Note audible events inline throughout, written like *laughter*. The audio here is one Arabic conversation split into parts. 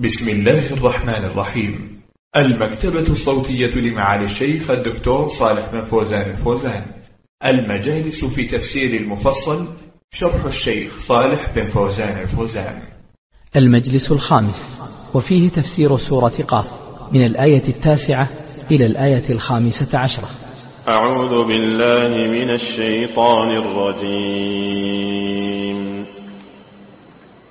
بسم الله الرحمن الرحيم. المكتبة الصوتية لمعالي الشيخ الدكتور صالح بن فوزان الفوزان. المجالس في تفسير المفصل شرح الشيخ صالح بن فوزان الفوزان. المجلس الخامس. وفيه تفسير سورة قاف من الآية التاسعة إلى الآية الخامسة عشرة. أعوذ بالله من الشيطان الرجيم.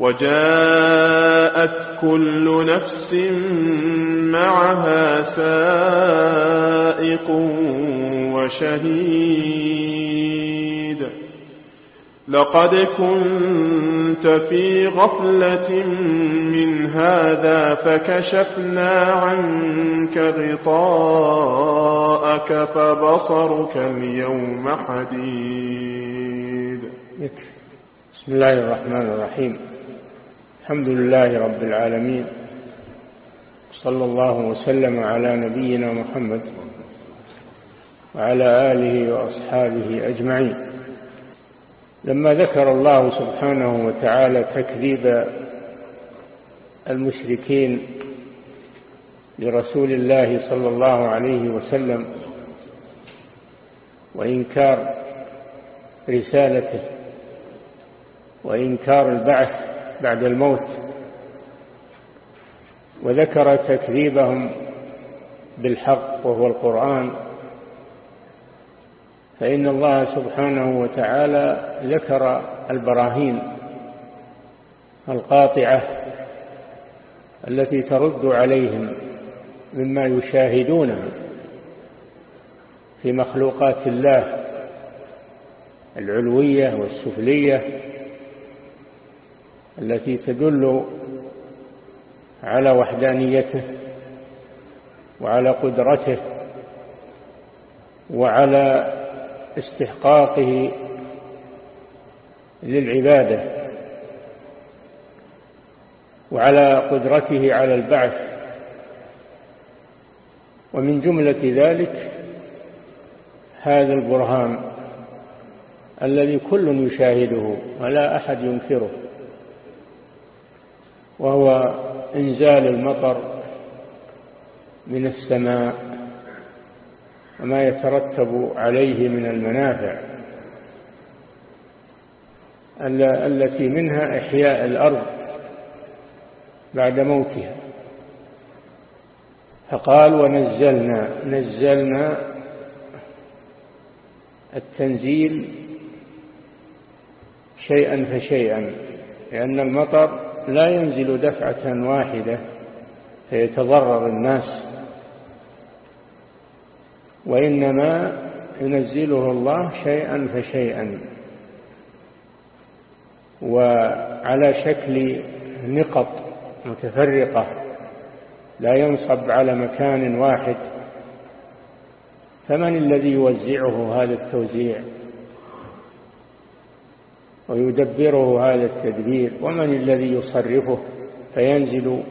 وجاءت كل نفس معها سائق وشهيد. لقد كنت في غفلة من هذا فكشفنا عنك غطاءك فبصرك اليوم حديد. بسم الله الرحمن الرحيم. الحمد لله رب العالمين صلى الله وسلم على نبينا محمد وعلى آله وأصحابه أجمعين. لما ذكر الله سبحانه وتعالى تكذيب المشركين لرسول الله صلى الله عليه وسلم وإنكار رسالته وإنكار البعث بعد الموت وذكر تكذيبهم بالحق وهو القرآن فإن الله سبحانه وتعالى ذكر البراهين القاطعة التي ترد عليهم مما يشاهدونه في مخلوقات الله العلوية والسفلية التي تدل على وحدانيته وعلى قدرته وعلى استحقاقه للعبادة وعلى قدرته على البعث. ومن جملة ذلك هذا البرهان الذي كل يشاهده ولا أحد ينكره. وهو إنزال المطر من السماء وما يترتب عليه من المنافع التي منها إحياء الأرض بعد موتها. فقال ونزلنا نزلنا التنزيل شيئا فشيئا لأن المطر لا ينزل دفعة واحدة فيتضرر الناس وإنما ينزله الله شيئا فشيئا. وعلى شكل نقط متفرقة لا ينصب على مكان واحد فمن الذي يوزعه هذا التوزيع؟ ويدبره هذا التدبير ومن الذي يصرفه فينزل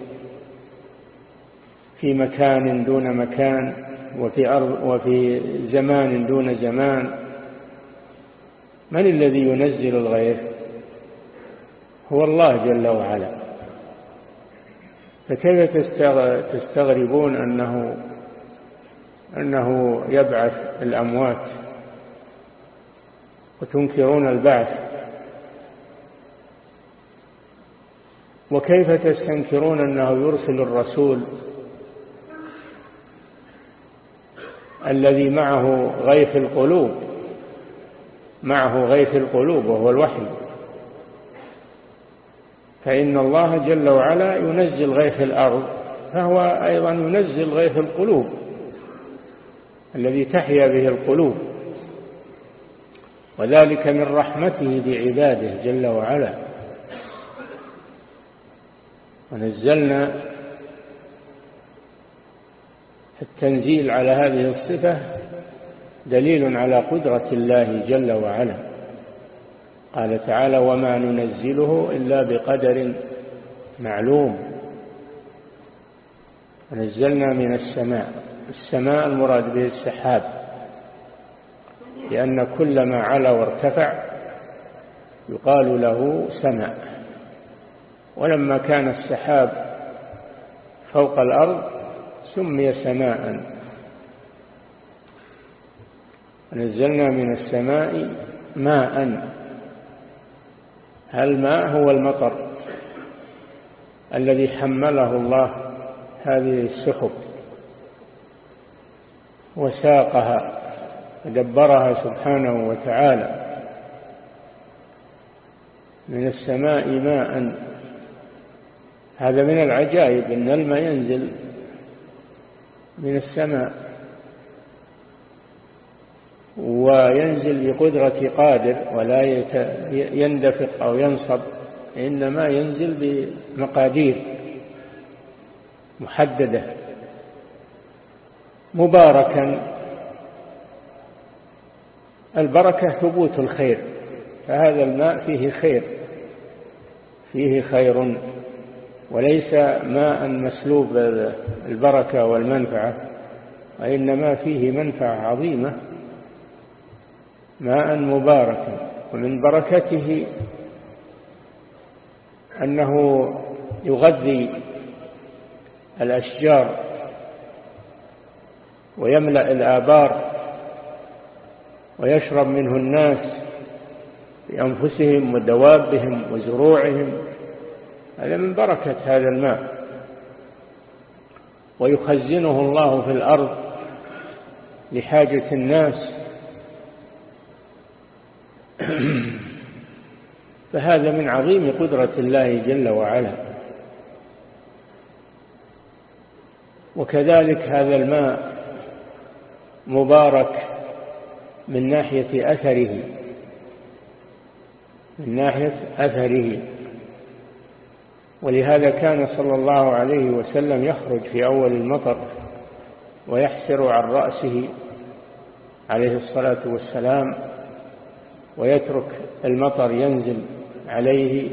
في مكان دون مكان وفي, أرض وفي زمان دون زمان. من الذي ينزل الغير هو الله جل وعلا. فكيف تستغربون أنه أنه يبعث الأموات وتنكرون البعث؟ وكيف تستنكرون أنه يرسل الرسول الذي معه غيث القلوب معه غيث القلوب وهو الوحي؟ فإن الله جل وعلا ينزل غيث الأرض فهو أيضا ينزل غيث القلوب الذي تحيا به القلوب. وذلك من رحمته بعباده جل وعلا. ونزلنا التنزيل على هذه الصفة دليل على قدرة الله جل وعلا. قال تعالى وما ننزله إلا بقدر معلوم. ونزلنا من السماء. السماء المراد به السحاب لأن كل ما علا وارتفع يقال له سماء. ولما كان السحاب فوق الأرض سمي سماء. نزلنا من السماء ماء. الماء هو المطر الذي حمله الله هذه السحب وساقها ودبرها سبحانه وتعالى. من السماء ماء. هذا من العجائب إن الماء ينزل من السماء وينزل بقدرة قادر ولا يندفق أو ينصب إنما ينزل بمقادير محددة مباركا. البركة ثبوت الخير فهذا الماء فيه خير فيه خير. وليس ماء مسلوب البركة والمنفعة وإنما فيه منفعة عظيمة ماء مباركا ومن بركته أنه يغذي الأشجار ويملأ الآبار ويشرب منه الناس بأنفسهم ودوابهم وزروعهم. هذا من بركة هذا الماء. ويخزنه الله في الأرض لحاجة الناس. *clears throat* فهذا من عظيم قدرة الله جل وعلا. وكذلك هذا الماء مبارك من ناحية أثره. من ناحية أثره. ولهذا كان صلى الله عليه وسلم يخرج في أول المطر ويحسر عن رأسه عليه الصلاة والسلام ويترك المطر ينزل عليه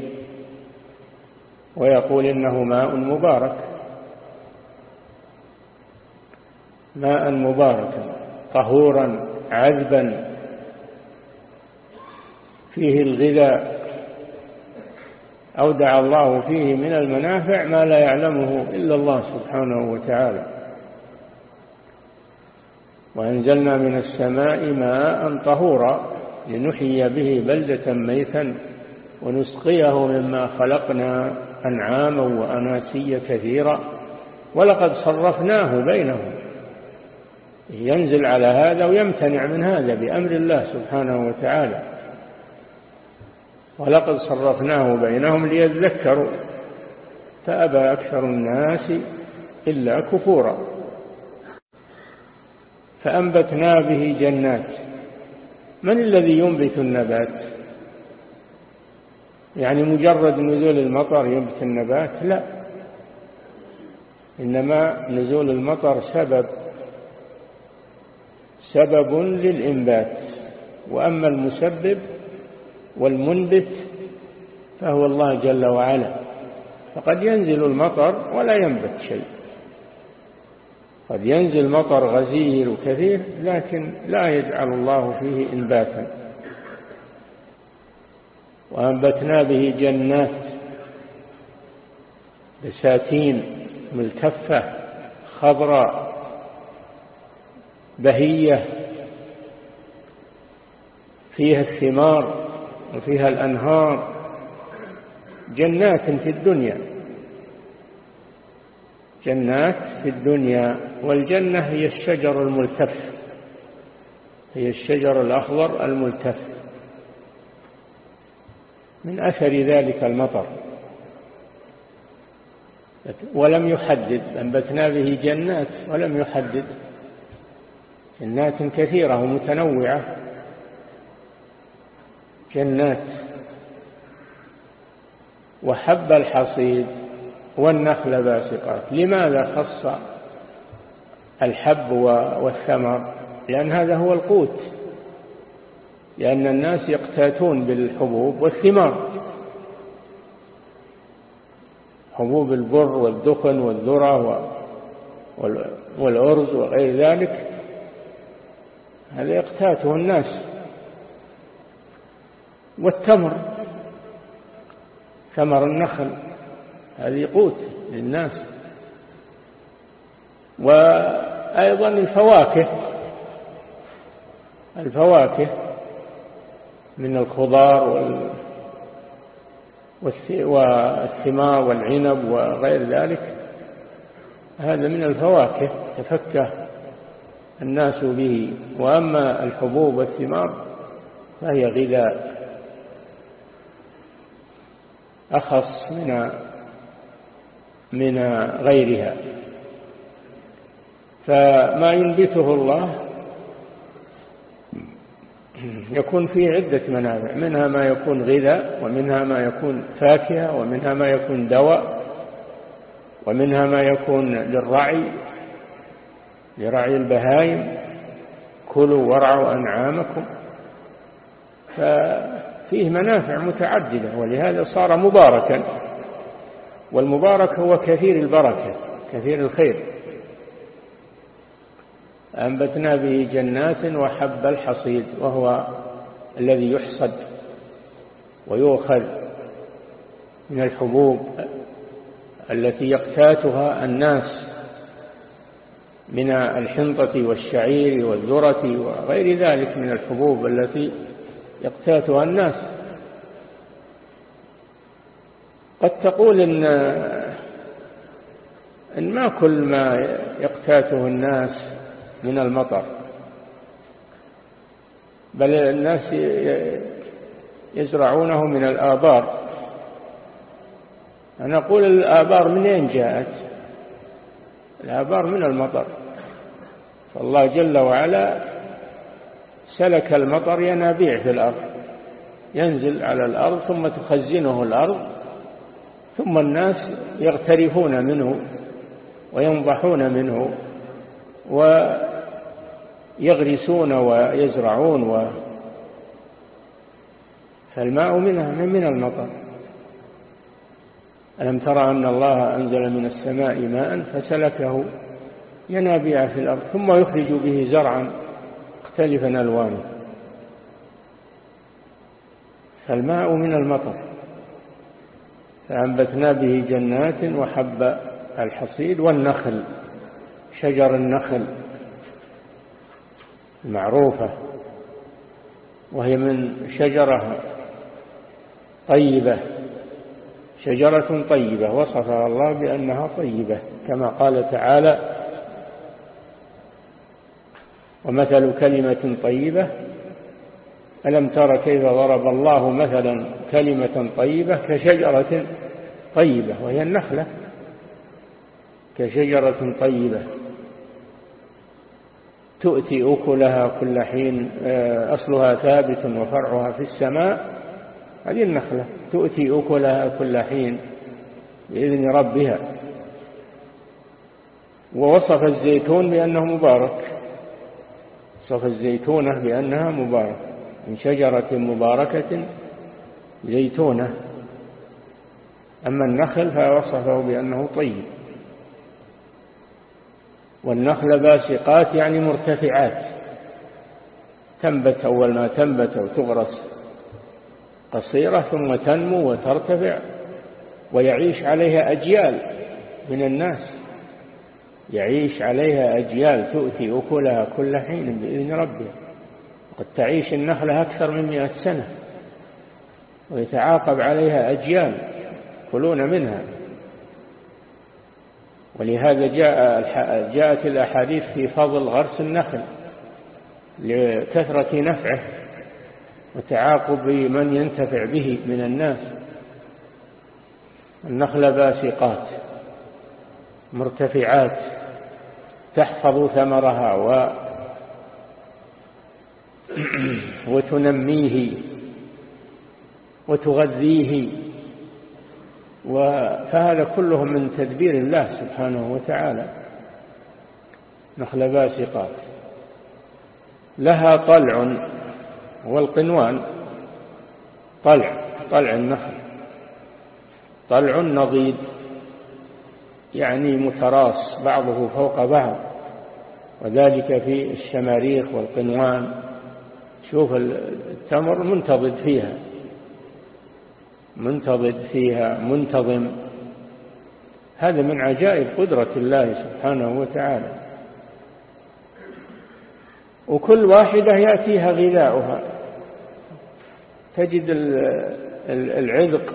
ويقول إنه ماء مبارك. ماء مباركا طهورا عذبا فيه الغذاء أودع الله فيه من المنافع ما لا يعلمه إلا الله سبحانه وتعالى. وأنزلنا من السماء ماء طهورا لنحيي به بلدة ميتا ونسقيه مما خلقنا أنعاما وأناسيا كثيرا. ولقد صرفناه بينهم. ينزل على هذا ويمتنع من هذا بأمر الله سبحانه وتعالى. ولقد صرفناه بينهم ليذكروا فأبى أكثر الناس إلا كفورا. فأنبتنا به جنات. من الذي ينبت النبات؟ يعني مجرد نزول المطر ينبت النبات؟ لا. إنما نزول المطر سبب سبب للإنبات. وأما المسبب والمنبت فهو الله جل وعلا. فقد ينزل المطر ولا ينبت شيء. قد ينزل مطر غزير وكثير لكن لا يجعل الله فيه إنباتا. وأنبتنا به جنات بساتين ملتفة خضراء بهية فيها الثمار. وفيها الأنهار جنات في الدنيا. جنات في الدنيا والجنة هي الشجر الملتف هي الشجر الأخضر الملتف. من أثر ذلك المطر. ولم يحدد أنبتنا به جنات ولم يحدد. جنات كثيرة ومتنوعة. جنات وحب الحصيد والنخل باسقات. لماذا خص الحب والثمر؟ لأن هذا هو القوت. لأن الناس يقتاتون بالحبوب والثمار. حبوب البر والدخن والذرة والأرز وغير ذلك. هذا يقتاته الناس. والتمر ثمر النخل هذه قوت للناس. وأيضا الفواكه الفواكه من الخضار والثمار والعنب وغير ذلك هذا من الفواكه تفكه الناس به. وأما الحبوب والثمار فهي غذاء. أخص من من غيرها. فما ينبته الله يكون فيه عدة منافع منها ما يكون غذاء ومنها ما يكون فاكهة ومنها ما يكون دواء ومنها ما يكون للرعي لرعي البهائم. كلوا وارعوا أنعامكم. ففيه منافع متعددة ولهذا صار مباركا. والمبارك هو كثير البركة كثير الخير. أنبتنا به جنات وحب الحصيد وهو الذي يحصد ويؤخذ من الحبوب التي يقتاتها الناس من الحنطة والشعير والذرة وغير ذلك من الحبوب التي يقتاتها الناس. قد تقول إن, إن ما كل ما يقتاته الناس من المطر بل الناس يزرعونه من الآبار. أنا أقول الآبار منين جاءت؟ الآبار من المطر. فالله جل وعلا سلك المطر ينابيع في الأرض. ينزل على الأرض ثم تخزنه الأرض ثم الناس يغترفون منه وينضحون منه ويغرسون ويزرعون و فالماء منها من المطر. ألم ترى أن الله أنزل من السماء ماء فسلكه ينابيع في الأرض ثم يخرج به زرعا. مختلفا ألوانه فالماء من المطر. فأنبتنا به جنات وحب الحصيد والنخل شجر النخل المعروفة وهي من شجرة طيبة شجرة طيبة وصفها الله بأنها طيبة كما قال تعالى ومثل كلمة طيبة ألم تر كيف ضرب الله مثلا كلمة طيبة كشجرة طيبة وهي النخلة. كشجرة طيبة. تؤتي أكلها كل حين آه، أصلها ثابت وفرعها في السماء. هذه النخلة. تؤتي أكلها كل حين بإذن ربها. ووصف الزيتون بأنه مبارك. وصف الزيتونة بأنها مبارك من شجرة مباركة زيتونة. أما النخل فوصفه بأنه طيب. والنخل باسقات يعني مرتفعات. تنبت أول ما تنبت وتغرس قصيرة ثم تنمو وترتفع ويعيش عليها أجيال من الناس. يعيش عليها أجيال تؤتي أكلها كل حين بإذن ربها قد تعيش النخلة أكثر من مئة سنة. ويتعاقب عليها أجيال يأكلون منها. ولهذا جاء جاءت الأحاديث في فضل غرس النخل لكثرة نفعه وتعاقب من ينتفع به من الناس. النخل باسقات مرتفعات تحفظ ثمرها و *clears throat* وتنميه وتغذيه فهذا كله من تدبير الله سبحانه وتعالى. نخل باسقات. لها طلع والقنوان. طلع طلع النخل. طلع نضيد يعني متراص بعضه فوق بعض. وذلك في الشماريخ والقنوان. شوف التمر منتضد فيها. منتضد فيها منتظم. هذا من عجائب قدرة الله سبحانه وتعالى. وكل واحدة يأتيها غذاؤها. تجد العذق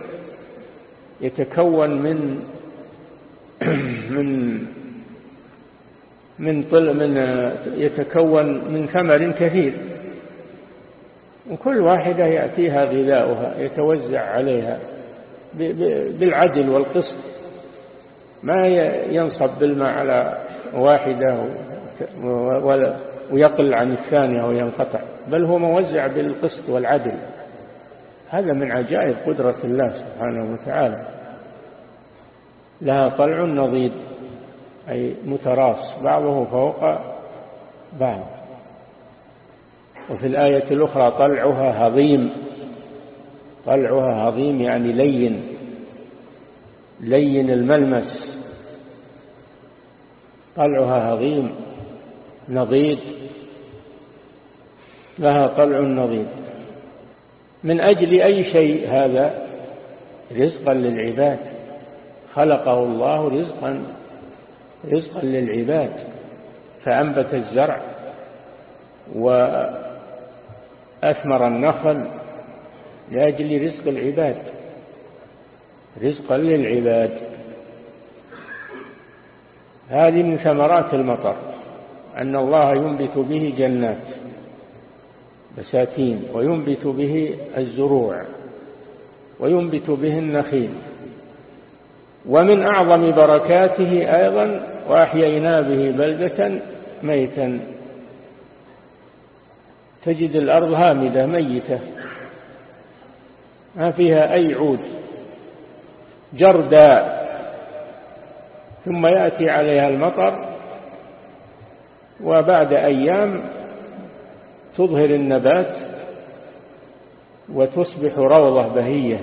يتكون من *clears throat* من من طل من يتكون من ثمر كثير. وكل واحدة يأتيها غذاؤها يتوزع عليها بالعدل والقسط. ما ينصب بالماء على واحدة ويقل عن الثانية وينقطع. بل هو موزع بالقسط والعدل. هذا من عجائب قدرة الله سبحانه وتعالى. لها طلع نضيد. أي متراص بعضه فوق بعض. وفي الآية الأخرى طلعها هضيم طلعها هضيم يعني لين لين الملمس. طلعها هضيم نضيد لها طلع نضيد. من أجل أي شيء هذا؟ رزقا للعباد. خلقه الله رزقا رزقا للعباد فأنبت الزرع أثمر النخل لأجل رزق العباد رزقا للعباد. هذه من ثمرات المطر أن الله ينبت به جنات بساتين وينبت به الزروع وينبت به النخيل. ومن أعظم بركاته أيضا وأحيينا به بلدة ميتا. تجد الأرض هامدة ميتة. ما فيها أي عود. جرداء. ثم يأتي عليها المطر. وبعد أيام تظهر النبات وتصبح روضة بهية.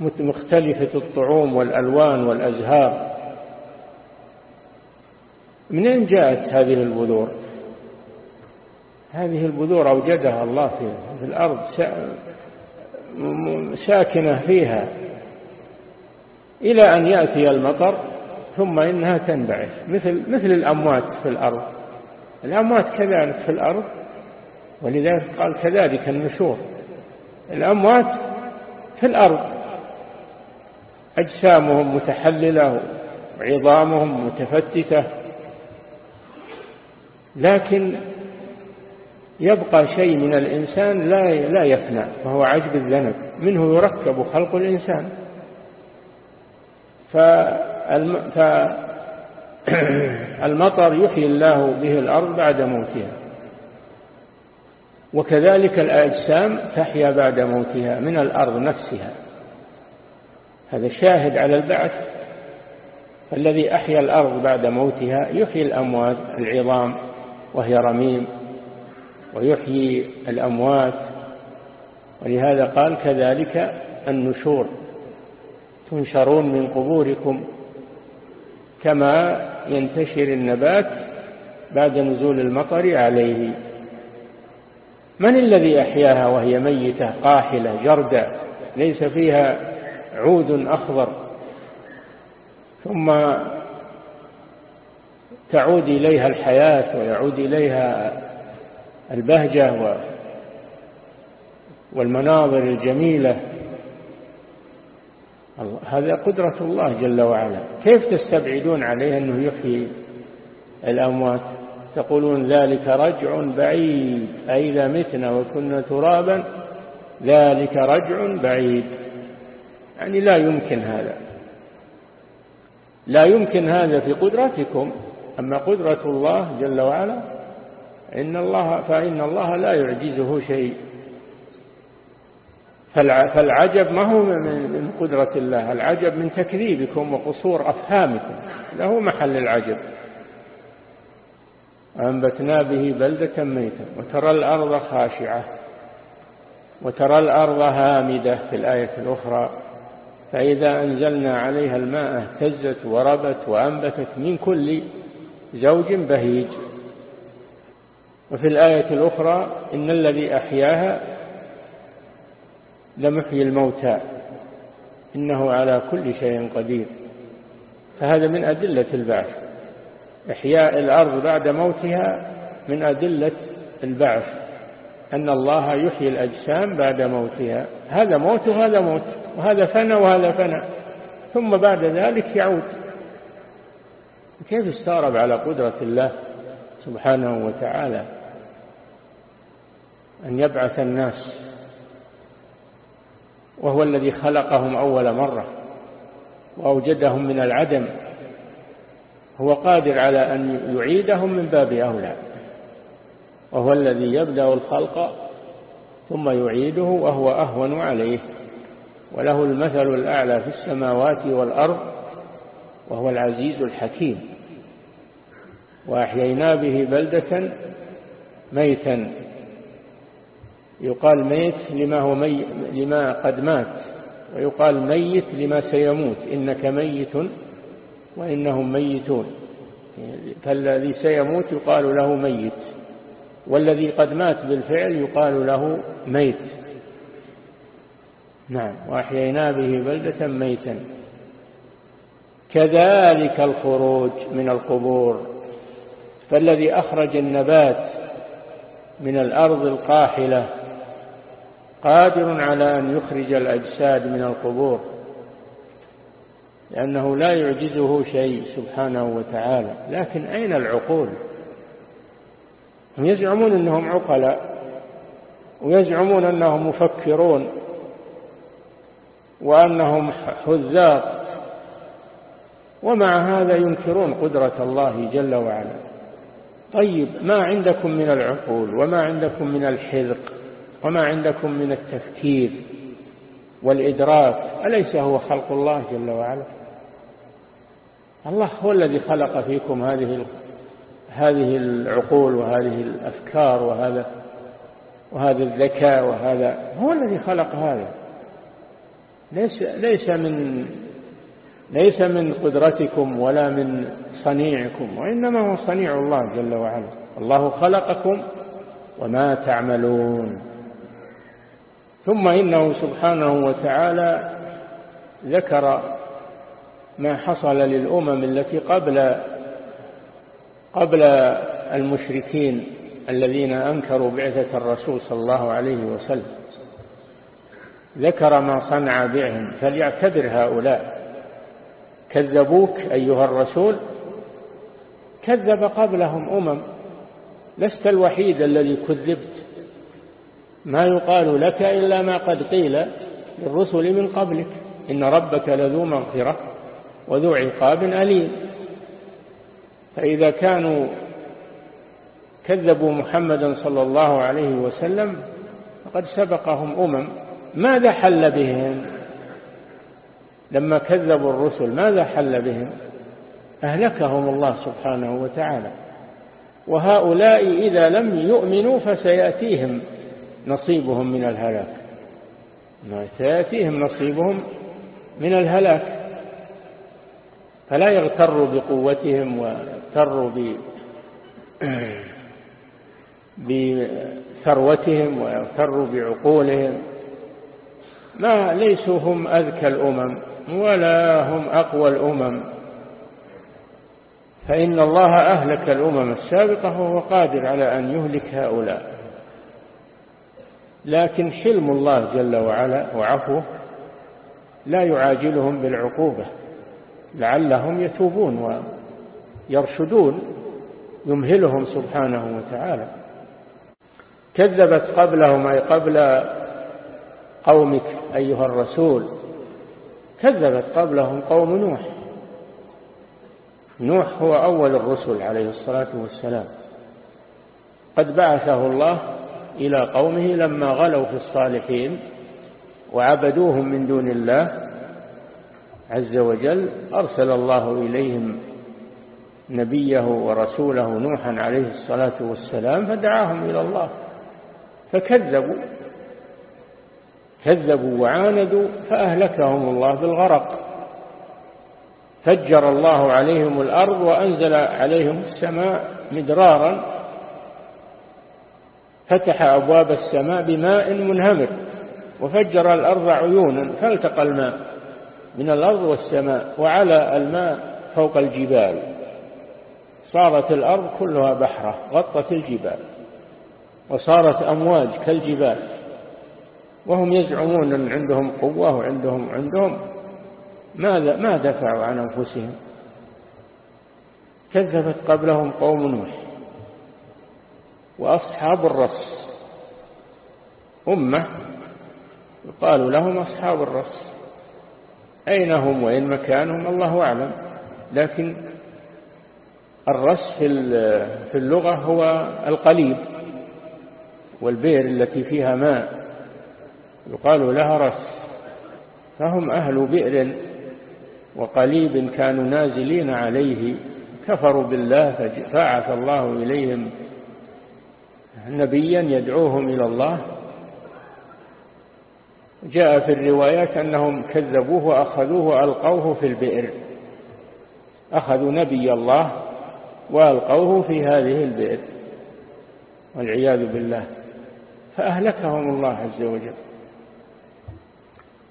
مختلفة الطعوم والألوان والأزهار. منين جاءت هذه البذور؟ هذه البذور أوجدها الله في الأرض ساكنة فيها. إلى أن يأتي المطر ثم إنها تنبعث مثل مثل الأموات في الأرض. الأموات كذلك في الأرض ولذلك قال كذلك النشور. الأموات في الأرض. أجسامهم متحللة وعظامهم متفتتة. لكن يبقى شيء من الإنسان لا لا يفنى وهو عجب الذنب. منه يركب خلق الإنسان. فالمطر *clears throat* يحيي الله به الأرض بعد موتها. وكذلك الأجسام تحيا بعد موتها من الأرض نفسها. هذا شاهد على البعث. فالذي أحيا الأرض بعد موتها يحيي الأموات العظام وهي رميم ويحيي الأموات. ولهذا قال كذلك النشور. تنشرون من قبوركم كما ينتشر النبات بعد نزول المطر عليه. من الذي أحياها وهي ميتة قاحلة جردة ليس فيها عود أخضر ثم تعود إليها الحياة ويعود إليها البهجة والمناظر الجميلة. هذا قدرة الله جل وعلا. كيف تستبعدون عليه أنه يحيي الأموات؟ تقولون ذلك رجع بعيد أي إذا متنا وكنا ترابا ذلك رجع بعيد. يعني لا يمكن هذا. لا يمكن هذا في قدرتكم أما قدرة الله جل وعلا إن الله فإن الله لا يعجزه شيء. فالعجب ما هو من قدرة الله العجب من تكذيبكم وقصور أفهامكم. له محل العجب. أنبتنا به بلدة ميتة وترى الأرض خاشعة وترى الأرض هامدة في الآية الأخرى. فإذا أنزلنا عليها الماء اهتزت وربت وأنبتت من كل زوج بهيج. وفي الآية الأخرى إن الذي أحياها لمحيي الموتى إنه على كل شيء قدير. فهذا من أدلة البعث. إحياء الأرض بعد موتها من أدلة البعث. أن الله يحيي الأجسام بعد موتها. هذا موت وهذا موت. وهذا فنى وهذا فنى. ثم بعد ذلك يعود. كيف استغرب على قدرة الله سبحانه وتعالى أن يبعث الناس وهو الذي خلقهم أول مرة وأوجدهم من العدم؟ هو قادر على أن يعيدهم من باب أولى. وهو الذي يبدأ الخلق ثم يعيده وهو أهون عليه. وله المثل الأعلى في السماوات والأرض وهو العزيز الحكيم. وأحيينا به بلدة ميتا. يقال ميت لما, هو مي لما قد مات ويقال ميت لما سيموت. إنك ميت وإنهم ميتون. فالذي سيموت يقال له ميت والذي قد مات بالفعل يقال له ميت. نعم. وأحيينا به بلدة ميتا. كذلك الخروج من القبور. فالذي أخرج النبات من الأرض القاحلة قادر على أن يخرج الأجساد من القبور. لأنه لا يعجزه شيء سبحانه وتعالى. لكن أين العقول؟ هم يزعمون أنهم عقلاء ويزعمون أنهم مفكرون. وأنهم حذاق. ومع هذا ينكرون قدرة الله جل وعلا. طيب ما عندكم من العقول وما عندكم من الحذق وما عندكم من التفكير والإدراك أليس هو خلق الله جل وعلا؟ الله هو الذي خلق فيكم هذه هذه العقول وهذه الأفكار وهذا وهذا الذكاء وهذا هو الذي خلق هذا. ليس ليس من ليس من قدرتكم ولا من صنيعكم وإنما هو صنيع الله جل وعلا. الله خلقكم وما تعملون. ثم إنه سبحانه وتعالى ذكر ما حصل للأمم التي قبل قبل المشركين الذين أنكروا بعثة الرسول صلى الله عليه وسلم. ذكر ما صنع بهم فليعتبر هؤلاء. كذبوك أيها الرسول؟ كذب قبلهم أمم. لست الوحيد الذي كذبت. ما يقال لك إلا ما قد قيل للرسل من قبلك. إن ربك لذو مغفرة وذو عقاب أليم. فإذا كانوا كذبوا محمدا صلى الله عليه وسلم فقد سبقهم أمم. ماذا حل بهم؟ لما كذبوا الرسل ماذا حل بهم؟ أهلكهم الله سبحانه وتعالى. وهؤلاء إذا لم يؤمنوا فسيأتيهم نصيبهم من الهلاك. سيأتيهم نصيبهم من الهلاك. فلا يغتروا بقوتهم ويغتروا *clears throat* بثروتهم ويغتروا بعقولهم. ما ليسوا هم أذكى الأمم ولا هم أقوى الأمم. فإن الله أهلك الأمم السابقة وهو قادر على أن يهلك هؤلاء. لكن حلم الله جل وعلا وعفوه لا يعاجلهم بالعقوبة لعلهم يتوبون ويرشدون يمهلهم سبحانه وتعالى. كذبت قبلهم أي قبل قومك أيها الرسول. كذبت قبلهم قوم نوح. نوح هو أول الرسل عليه الصلاة والسلام. قد بعثه الله إلى قومه لما غلوا في الصالحين وعبدوهم من دون الله عز وجل. أرسل الله إليهم نبيه ورسوله نوحا عليه الصلاة والسلام فدعاهم إلى الله. فكذبوا. كذبوا وعاندوا فأهلكهم الله بالغرق. فجر الله عليهم الأرض وأنزل عليهم السماء مدرارا. فتح أبواب السماء بماء منهمر وفجر الأرض عيونا فالتقى الماء من الأرض والسماء وعلى الماء فوق الجبال. صارت الأرض كلها بحرة غطت الجبال وصارت أمواج كالجبال. وهم يزعمون أن عندهم قوة وعندهم عندهم. ماذا ما دفعوا عن أنفسهم؟ كذبت قبلهم قوم نوح وأصحاب الرس أمة يقال لهم أصحاب الرس أين هم وإن مكانهم؟ الله أعلم. لكن الرس في اللغة هو القليب والبئر التي فيها ماء. يقال لها رس. فهم أهل بئر وقليب كانوا نازلين عليه. كفروا بالله فبعث الله إليهم نبيا يدعوهم إلى الله. جاء في الروايات أنهم كذبوه وأخذوه وألقوه في البئر. أخذوا نبي الله وألقوه في هذه البئر. والعياذ بالله. فأهلكهم الله عز وجل.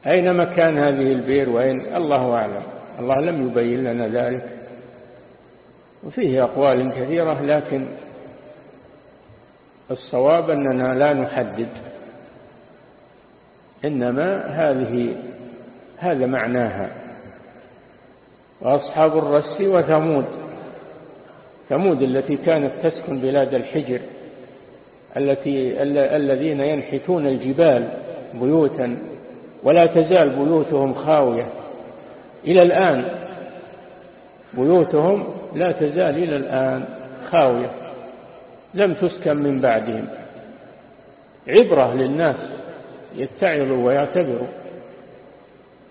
أين مكان هذه البئر وأين؟ الله أعلم. الله لم يبين لنا ذلك. وفيه أقوال كثيرة لكن الصواب أننا لا نحدد. إنما هذه هذا معناها. وأصحاب الرس وثمود. ثمود التي كانت تسكن بلاد الحجر التي الذين ينحتون الجبال بيوتا ولا تزال بيوتهم خاوية. إلى الآن بيوتهم لا تزال إلى الآن خاوية. لم تسكن من بعدهم. عبرة للناس يتعظوا ويعتبروا.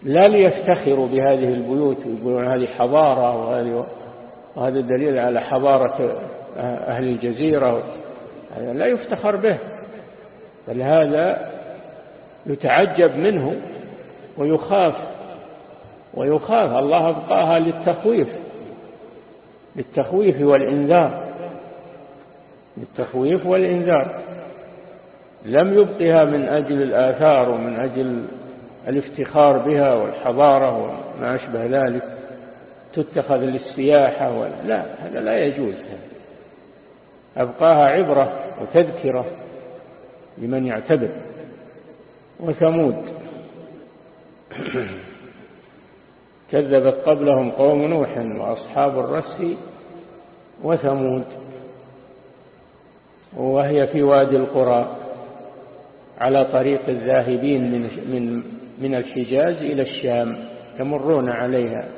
لا ليفتخروا بهذه البيوت ويقولون هذه حضارة وهذه وهذا دليل على حضارة أهل الجزيرة. هذا لا يفتخر به. بل هذا يتعجب منه ويخاف ويخاف الله أبقاها للتخويف للتخويف والإنذار للتخويف والإنذار. لم يبقها من أجل الآثار ومن أجل الافتخار بها والحضارة وما أشبه ذلك تتخذ للسياحة ولا لا هذا لا يجوز. أبقاها عبرة وتذكرة لمن يعتبر. وثمود. كذبت قبلهم قوم نوح وأصحاب الرس وثمود. وهي في وادي القرى على طريق الذاهبين من من من الحجاز إلى الشام يمرون عليها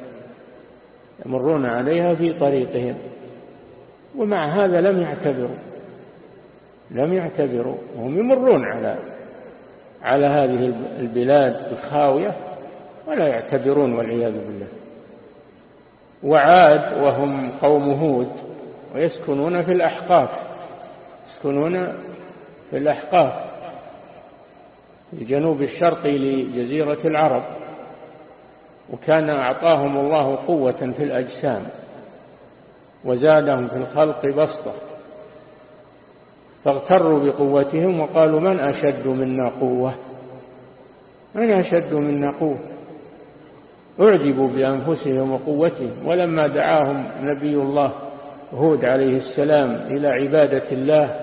يمرون عليها في طريقهم. ومع هذا لم يعتبروا لم يعتبروا وهم يمرون على على هذه البلاد الخاوية ولا يعتبرون والعياذ بالله. وعاد وهم قوم هود ويسكنون في الأحقاف يسكنون في الأحقاف في جنوب الشرقي لجزيرة العرب وكان أعطاهم الله قوة في الأجسام وزادهم في الخلق بسطة. فاغتروا بقوتهم وقالوا من أشد منا قوة؟ من أشد منا قوة؟ أعجبوا بأنفسهم وقوتهم ولما دعاهم نبي الله هود عليه السلام إلى عبادة الله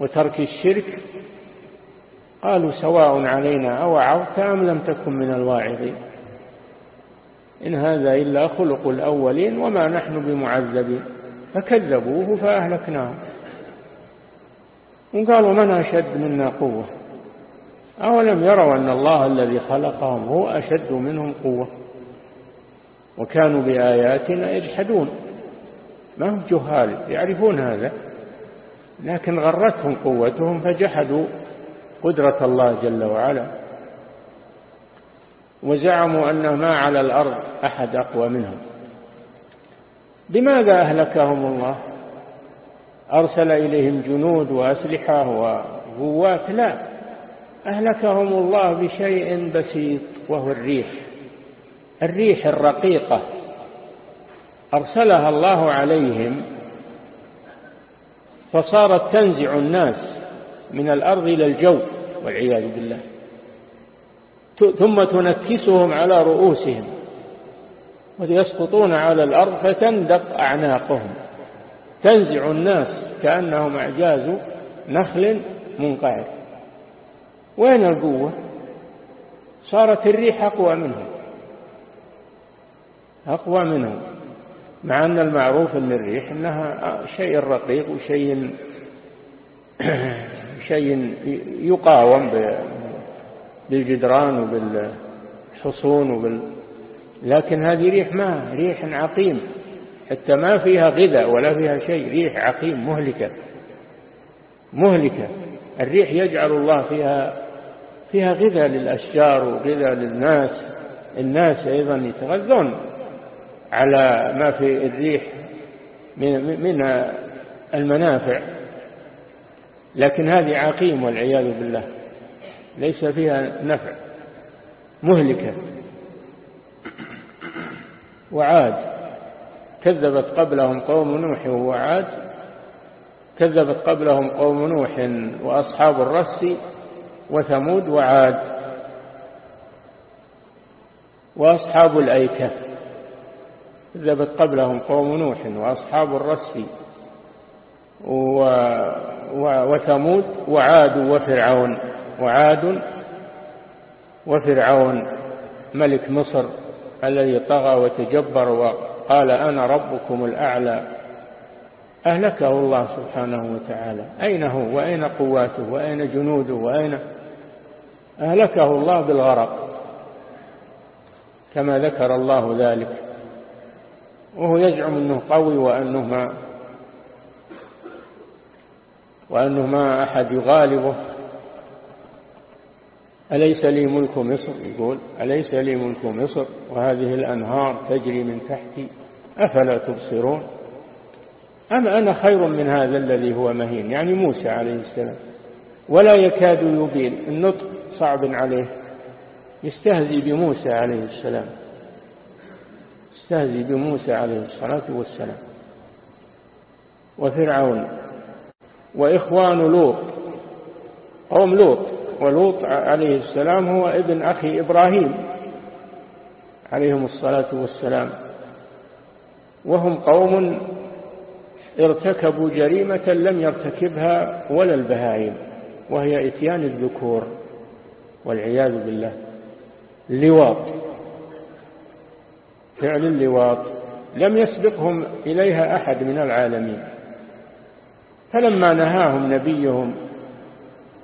وترك الشرك قالوا سواء علينا أوعظت أم لم تكن من الواعظين؟ إن هذا إلا خلق الأولين وما نحن بمعذبين. فكذبوه فأهلكناهم. وقالوا من أشد منا قوة؟ أولم يروا أن الله الذي خلقهم هو أشد منهم قوة؟ وكانوا بآياتنا يجحدون. ما هم جهال يعرفون هذا لكن غرتهم قوتهم فجحدوا قدرة الله جل وعلا. وزعموا أن ما على الأرض أحد أقوى منهم. بماذا أهلكهم الله؟ أرسل إليهم جنود وأسلحة وقوات لا أهلكهم الله بشيء بسيط وهو الريح الريح الرقيقة. أرسلها الله عليهم فصارت تنزع الناس من الأرض إلى الجو والعياذ بالله. ثم تنكسهم على رؤوسهم ويسقطون على الأرض فتندق أعناقهم. تنزع الناس كأنهم أعجاز نخل منقعر. وين القوة؟ صارت الريح أقوى منهم أقوى منهم مع أن المعروف أن الريح أنها شيء رقيق وشيء *clears throat* شيء يقاوم بالجدران وبالحصون وبال لكن هذه ريح ما؟ ريح عقيم. حتى ما فيها غذاء ولا فيها شيء ريح عقيم مهلكة. مهلكة. الريح يجعل الله فيها فيها غذاء للأشجار وغذاء للناس. الناس أيضا يتغذون على ما في الريح من, من المنافع. لكن هذه عقيم والعياذ بالله. ليس فيها نفع. مهلكة. وعاد. كذبت قبلهم قوم نوح وعاد كذبت قبلهم قوم نوح وأصحاب الرس وثمود وعاد وأصحاب الأيكة كذبت قبلهم قوم نوح وأصحاب الرس وثمود وعاد وفرعون وعاد وفرعون ملك مصر الذي طغى وتجبر وقال أنا ربكم الأعلى. أهلكه الله سبحانه وتعالى. أين هو؟ وأين قواته؟ وأين جنوده؟ وأين؟ أهلكه الله بالغرق. كما ذكر الله ذلك. وهو يزعم أنه قوي وأنه ما وأنه ما أحد يغالبه. أليس لي ملك مصر؟ يقول أليس لي ملك مصر؟ وهذه الأنهار تجري من تحتي. أفلا تبصرون؟ أم أنا خير من هذا الذي هو مهين؟ يعني موسى عليه السلام. ولا يكاد يبين. النطق صعب عليه. يستهزي بموسى عليه السلام. يستهزي بموسى عليه الصلاة والسلام. وفرعون. وإخوان لوط. قوم لوط. ولوط عليه السلام هو ابن أخي إبراهيم عليهم الصلاة والسلام. وهم قوم ارتكبوا جريمة لم يرتكبها ولا البهائم وهي إتيان الذكور والعياذ بالله. اللواط فعل اللواط لم يسبقهم إليها أحد من العالمين. فلما نهاهم نبيهم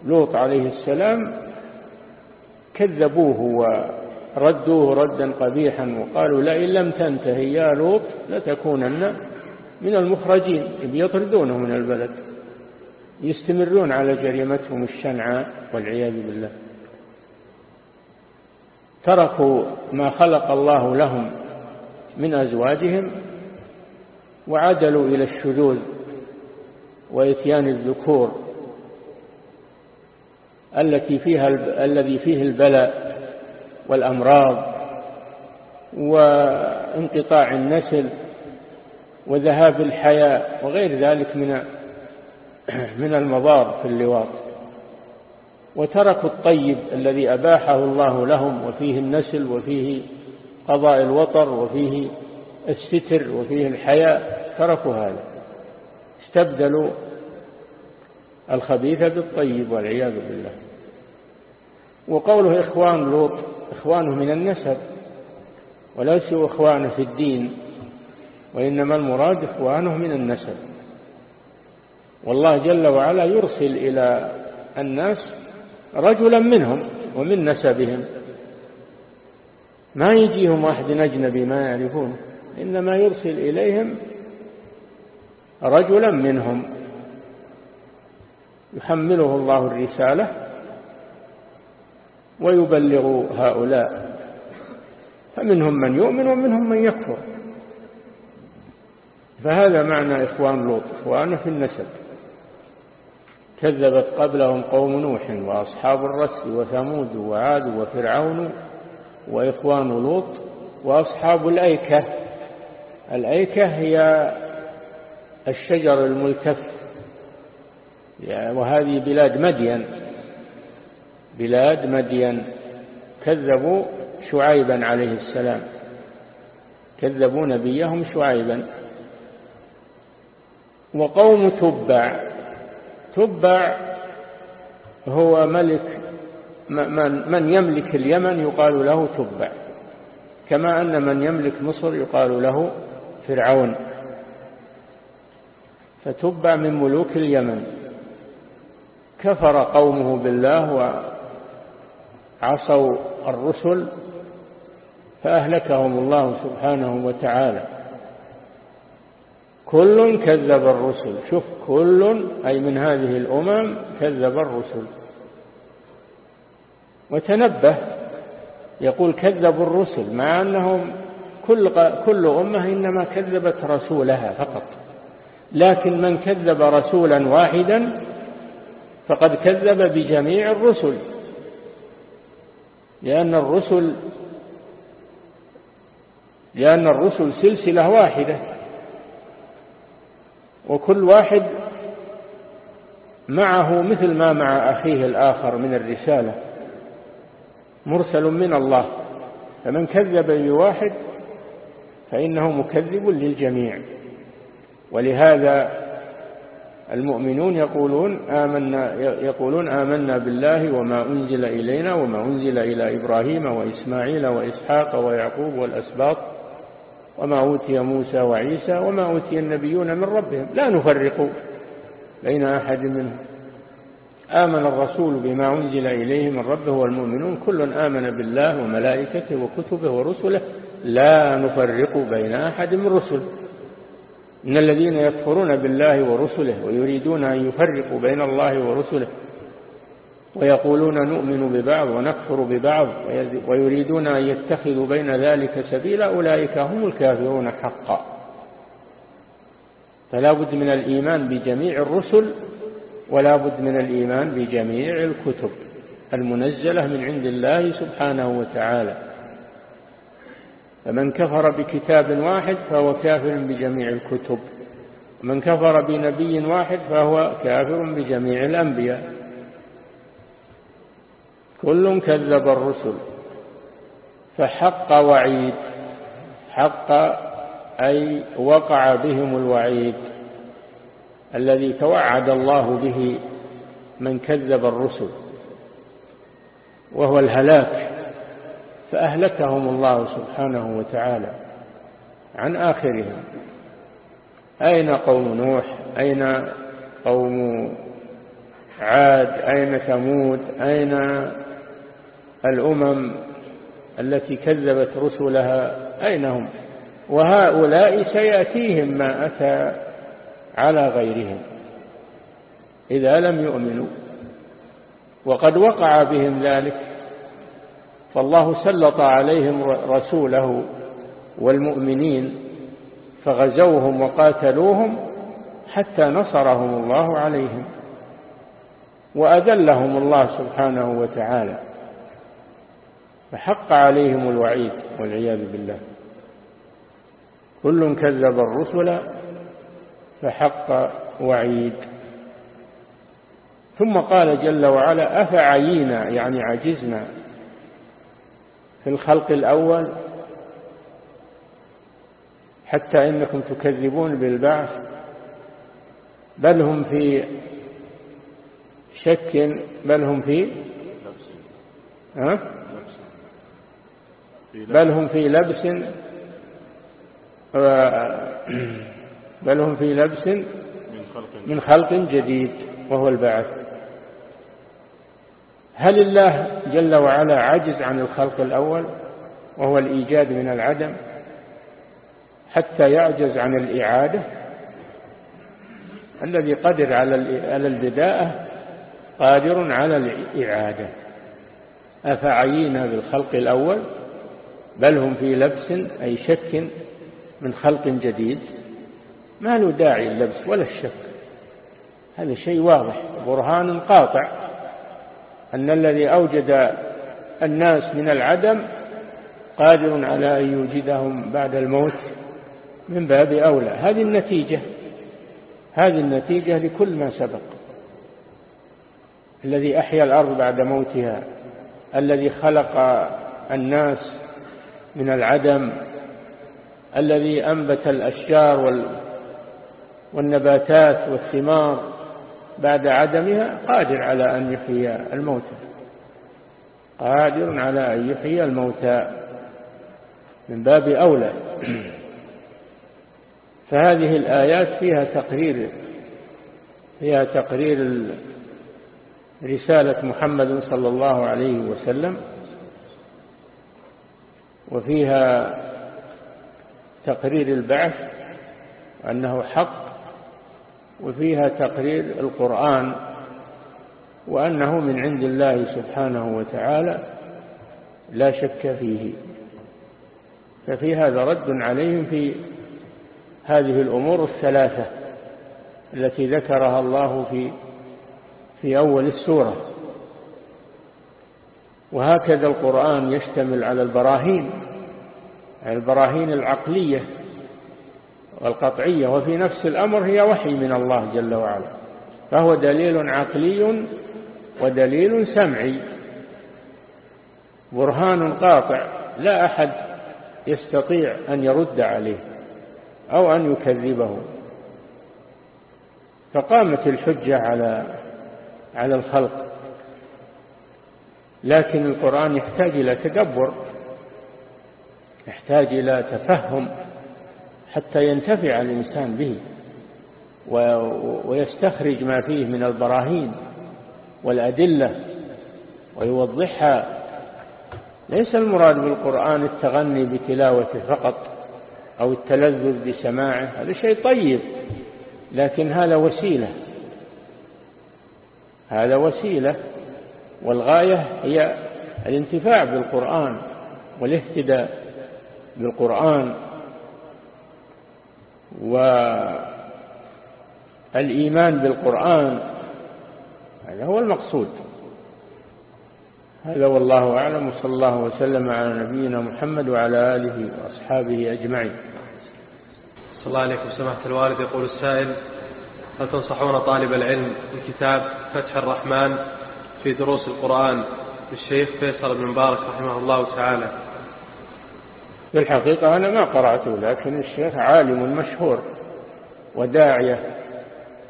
لوط عليه السلام كذبوه وردوه ردا قبيحا وقالوا لئن لم تنتهي يا لوط لتكونن من المخرجين يطردونه من البلد يستمرون على جريمتهم الشنعاء والعياذ بالله. تركوا ما خلق الله لهم من أزواجهم وعدلوا إلى الشذوذ وإتيان الذكور التي فيها الذي فيه البلاء. والأمراض وانقطاع النسل وذهاب الحياة وغير ذلك من *clears throat* من المضار في اللواط. وتركوا الطيب الذي أباحه الله لهم وفيه النسل وفيه قضاء الوطر وفيه الستر وفيه الحياة تركوا هذا. استبدلوا الخبيث بالطيب والعياذ بالله. وقوله إخوان لوط إخوانه من النسب وليسوا إخوانه في الدين وإنما المراد إخوانه من النسب. والله جل وعلا يرسل إلى الناس رجلا منهم ومن نسبهم. ما يجيهم واحد أجنبي ما يعرفونه إنما يرسل إليهم رجلا منهم. يحمله الله الرسالة ويبلغ هؤلاء. فمنهم من يؤمن ومنهم من يكفر. فهذا معنى إخوان لوط إخوانه في النسب. كذبت قبلهم قوم نوح وأصحاب الرس وثمود وعاد وفرعون وإخوان لوط وأصحاب الأيكة. الأيكة هي الشجر الملتف. وهذه بلاد مدين. بلاد مدين. كذبوا شعيبا عليه السلام. كذبوا نبيهم شعيبا. وقوم تبع. تبع هو ملك من, من يملك اليمن يقال له تبع. كما أن من يملك مصر يقال له فرعون. فتبع من ملوك اليمن. كفر قومه بالله وعصوا الرسل فأهلكهم الله سبحانه وتعالى. كل كذب الرسل. شوف كل أي من هذه الأمم كذب الرسل. وتنبه يقول كذبوا الرسل مع أنهم كل, كل أمة إنما كذبت رسولها فقط. لكن من كذب رسولا واحدا فقد كذب بجميع الرسل. لأن الرسل لأن الرسل سلسلة واحدة. وكل واحد معه مثل ما مع أخيه الآخر من الرسالة. مرسل من الله. فمن كذب بواحد فإنه مكذب للجميع. ولهذا المؤمنون يقولون آمنا يقولون آمنا بالله وما أنزل إلينا وما أنزل إلى إبراهيم وإسماعيل وإسحاق ويعقوب والأسباط وما أوتي موسى وعيسى وما أوتي النبيون من ربهم. لا نفرق بين أحد منهم. آمن الرسول بما أنزل إليه من ربه والمؤمنون. كل آمن بالله وملائكته وكتبه ورسله. لا نفرق بين أحد من رسله. إن الذين يكفرون بالله ورسله ويريدون أن يفرقوا بين الله ورسله ويقولون نؤمن ببعض ونكفر ببعض ويريدون أن يتخذوا بين ذلك سبيلا أولئك هم الكافرون حقا. فلا بد من الإيمان بجميع الرسل ولا بد من الإيمان بجميع الكتب المنزلة من عند الله سبحانه وتعالى. فمن كفر بكتاب واحد فهو كافر بجميع الكتب. من كفر بنبي واحد فهو كافر بجميع الأنبياء. كل كذب الرسل. فحق وعيد. حق أي وقع بهم الوعيد. الذي توعد الله به من كذب الرسل. وهو الهلاك. فأهلكهم الله سبحانه وتعالى عن آخرهم. أين قوم نوح؟ أين قوم عاد؟ أين ثمود؟ أين الأمم التي كذبت رسلها؟ أين هم؟ وهؤلاء سيأتيهم ما أتى على غيرهم. إذا لم يؤمنوا وقد وقع بهم ذلك فالله سلط عليهم رسوله والمؤمنين فغزوهم وقاتلوهم حتى نصرهم الله عليهم وأذلهم الله سبحانه وتعالى فحق عليهم الوعيد والعياذ بالله كل كذب الرسل فحق وعيد ثم قال جل وعلا أفعينا يعني عجزنا في الخلق الأول حتى إنكم تكذبون بالبعث بل هم في شك بل هم في ها؟ بل هم في لبس بل هم في لبس من خلق جديد وهو البعث هل الله جل وعلا عجز عن الخلق الأول وهو الإيجاد من العدم حتى يعجز عن الإعادة الذي قدر على البداءة قادر على الإعادة؟ أفعينا بالخلق الأول بل هم في لبس أي شك من خلق جديد؟ ما له داعي اللبس ولا الشك. هذا شيء واضح برهان قاطع. أن الذي أوجد الناس من العدم قادر على أن يوجدهم بعد الموت من باب أولى. هذه النتيجة هذه النتيجة لكل ما سبق. الذي أحيا الأرض بعد موتها الذي خلق الناس من العدم الذي أنبت الأشجار والنباتات والثمار بعد عدمها قادر على أن يحيي الموتى. قادر على أن يحيي الموتى. من باب أولى. *clears throat* فهذه الآيات فيها تقرير فيها تقرير رسالة محمد صلى الله عليه وسلم وفيها تقرير البعث وأنه حق وفيها تقرير القرآن وأنه من عند الله سبحانه وتعالى لا شك فيه. ففي هذا رد عليهم في هذه الأمور الثلاثة التي ذكرها الله في في أول السورة. وهكذا القرآن يشتمل على البراهين البراهين العقلية. والقطعية وفي نفس الأمر هي وحي من الله جل وعلا. فهو دليل عقلي ودليل سمعي. برهان قاطع لا أحد يستطيع أن يرد عليه أو أن يكذبه. فقامت الحجة على على الخلق. لكن القرآن يحتاج إلى تدبر يحتاج إلى تفهم. حتى ينتفع الإنسان به ويستخرج ما فيه من البراهين والأدلة ويوضحها. ليس المراد بالقرآن التغني بتلاوته فقط أو التلذذ بسماعه هذا شيء طيب لكن هذا وسيلة. هذا وسيلة والغاية هي الانتفاع بالقرآن والاهتداء بالقرآن. والإيمان بالقرآن هذا هو المقصود. هذا والله أعلم وصلى الله وسلم على نبينا محمد وعلى آله وأصحابه أجمعين. صلى الله عليكم سماحة الوالد. يقول السائل هل تنصحون طالب العلم بكتاب فتح الرحمن في دروس القرآن للشيخ فيصل بن مبارك رحمه الله تعالى؟ في الحقيقة أنا ما قرأته لكن الشيخ عالم مشهور وداعية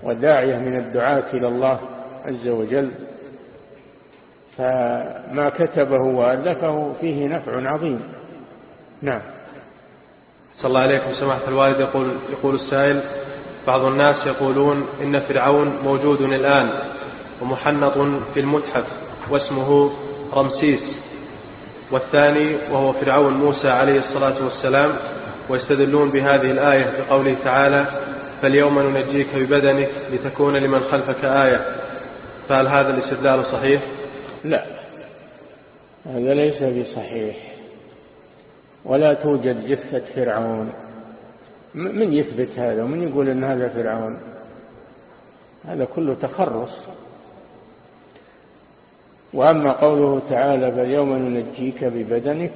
وداعية من الدعاة إلى الله عز وجل. فما كتبه وألفه فيه نفع عظيم. نعم. صلى الله عليكم سماحة الوالد. يقول, يقول السائل بعض الناس يقولون إن فرعون موجود الآن ومحنط في المتحف واسمه رمسيس. والثاني وهو فرعون موسى عليه الصلاة والسلام ويستدلون بهذه الآية بقوله تعالى فاليوم ننجيك ببدنك لتكون لمن خلفك آية. فهل هذا الاستدلال صحيح؟ لا. هذا ليس بصحيح. ولا توجد جثة فرعون. من يثبت هذا؟ ومن يقول إن هذا فرعون؟ هذا كله تخرص. وأما قوله تعالى فاليوم ننجيك ببدنك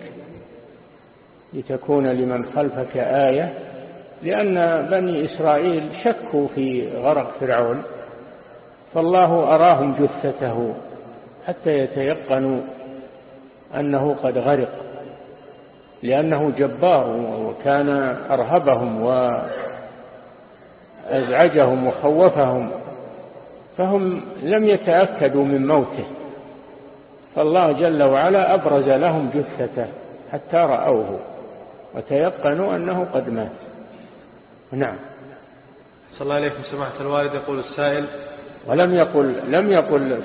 لتكون لمن خلفك آية لأن بني إسرائيل شكوا في غرق فرعون فالله أراهم جثته حتى يتيقنوا أنه قد غرق لأنه جبار وكان أرهبهم وأزعجهم وخوفهم فهم لم يتأكدوا من موته. فالله جل وعلا أبرز لهم جثته حتى رأوه وتيقنوا أنه قد مات. نعم. صلى الله عليكم سماحة الوالد. يقول السائل ولم يقل لم يقل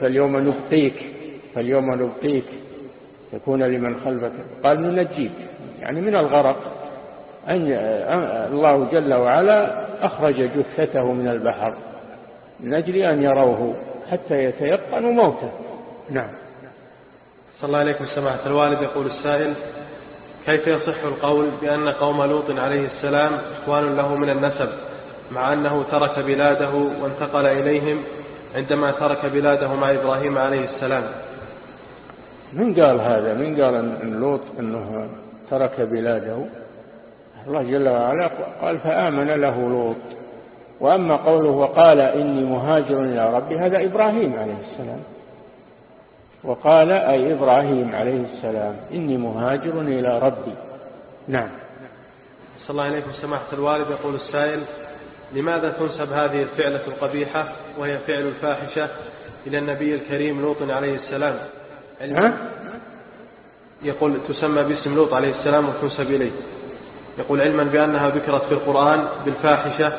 فاليوم نبقيك فاليوم نبقيك تكون لمن خلفك. قال ننجيك يعني من الغرق أن الله جل وعلا أخرج جثته من البحر. من أجل أن يروه حتى يتيقنوا موته. نعم. صلى الله عليكم سماحة الوالد يقول السائل كيف يصح القول بأن قوم لوط عليه السلام إخوان له من النسب مع أنه ترك بلاده وانتقل إليهم عندما ترك بلاده مع إبراهيم عليه السلام؟ من قال هذا؟ من قال أن لوط أنه ترك بلاده؟ الله جل وعلا قال فآمن له لوط. وأما قوله وقال إني مهاجر إلى ربي هذا إبراهيم عليه السلام. وقال أي إبراهيم عليه السلام إني مهاجر إلى ربي. نعم. صلى الله عليكم سماحة الوالد. يقول السائل لماذا تنسب هذه الفعلة القبيحة وهي فعل الفاحشة إلى النبي الكريم لوط عليه السلام؟ ها؟ يقول تسمى باسم لوط عليه السلام وتنسب إليه. يقول علما بأنها ذكرت في القرآن بالفاحشة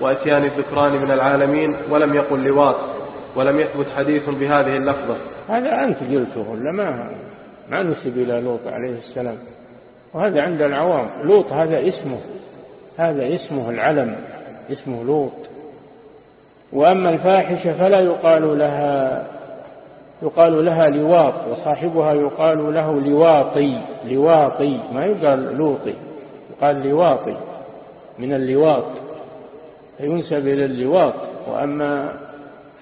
وأتيان الذكران من العالمين ولم يقل لواط. ولم يثبت حديث بهذه اللفظة. هذا أنت قلته ولا ما ما نسب إلى لوط عليه السلام. وهذا عند العوام. لوط هذا اسمه. هذا اسمه العلم. اسمه لوط. وأما الفاحشة فلا يقال لها يقال لها لواط وصاحبها يقال له لواطي. لواطي. ما يقال لوطي. يقال لواطي. من اللواط. فينسب إلى اللواط. وأما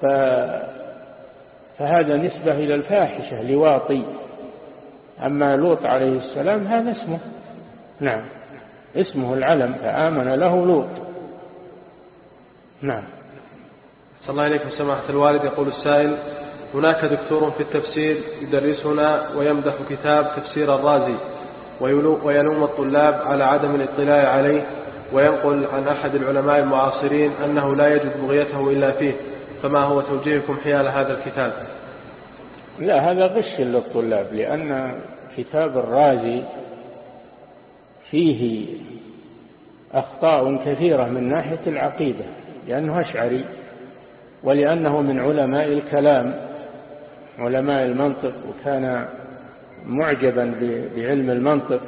ف فهذا نسبة إلى الفاحشة لواطي. أما لوط عليه السلام هذا اسمه. نعم. اسمه العلم فآمن له لوط. نعم. صلى الله عليكم سماحة الوالد. يقول السائل هناك دكتور في التفسير يدرسنا ويمدح كتاب تفسير الرازي ويلوم الطلاب على عدم الاطلاع عليه وينقل عن أحد العلماء المعاصرين أنه لا يجد بغيته إلا فيه. فما هو توجيهكم حيال هذا الكتاب؟ لا هذا غش للطلاب لأن كتاب الرازي فيه أخطاء كثيرة من ناحية العقيدة لأنه أشعري ولأنه من علماء الكلام علماء المنطق وكان معجبا بعلم المنطق.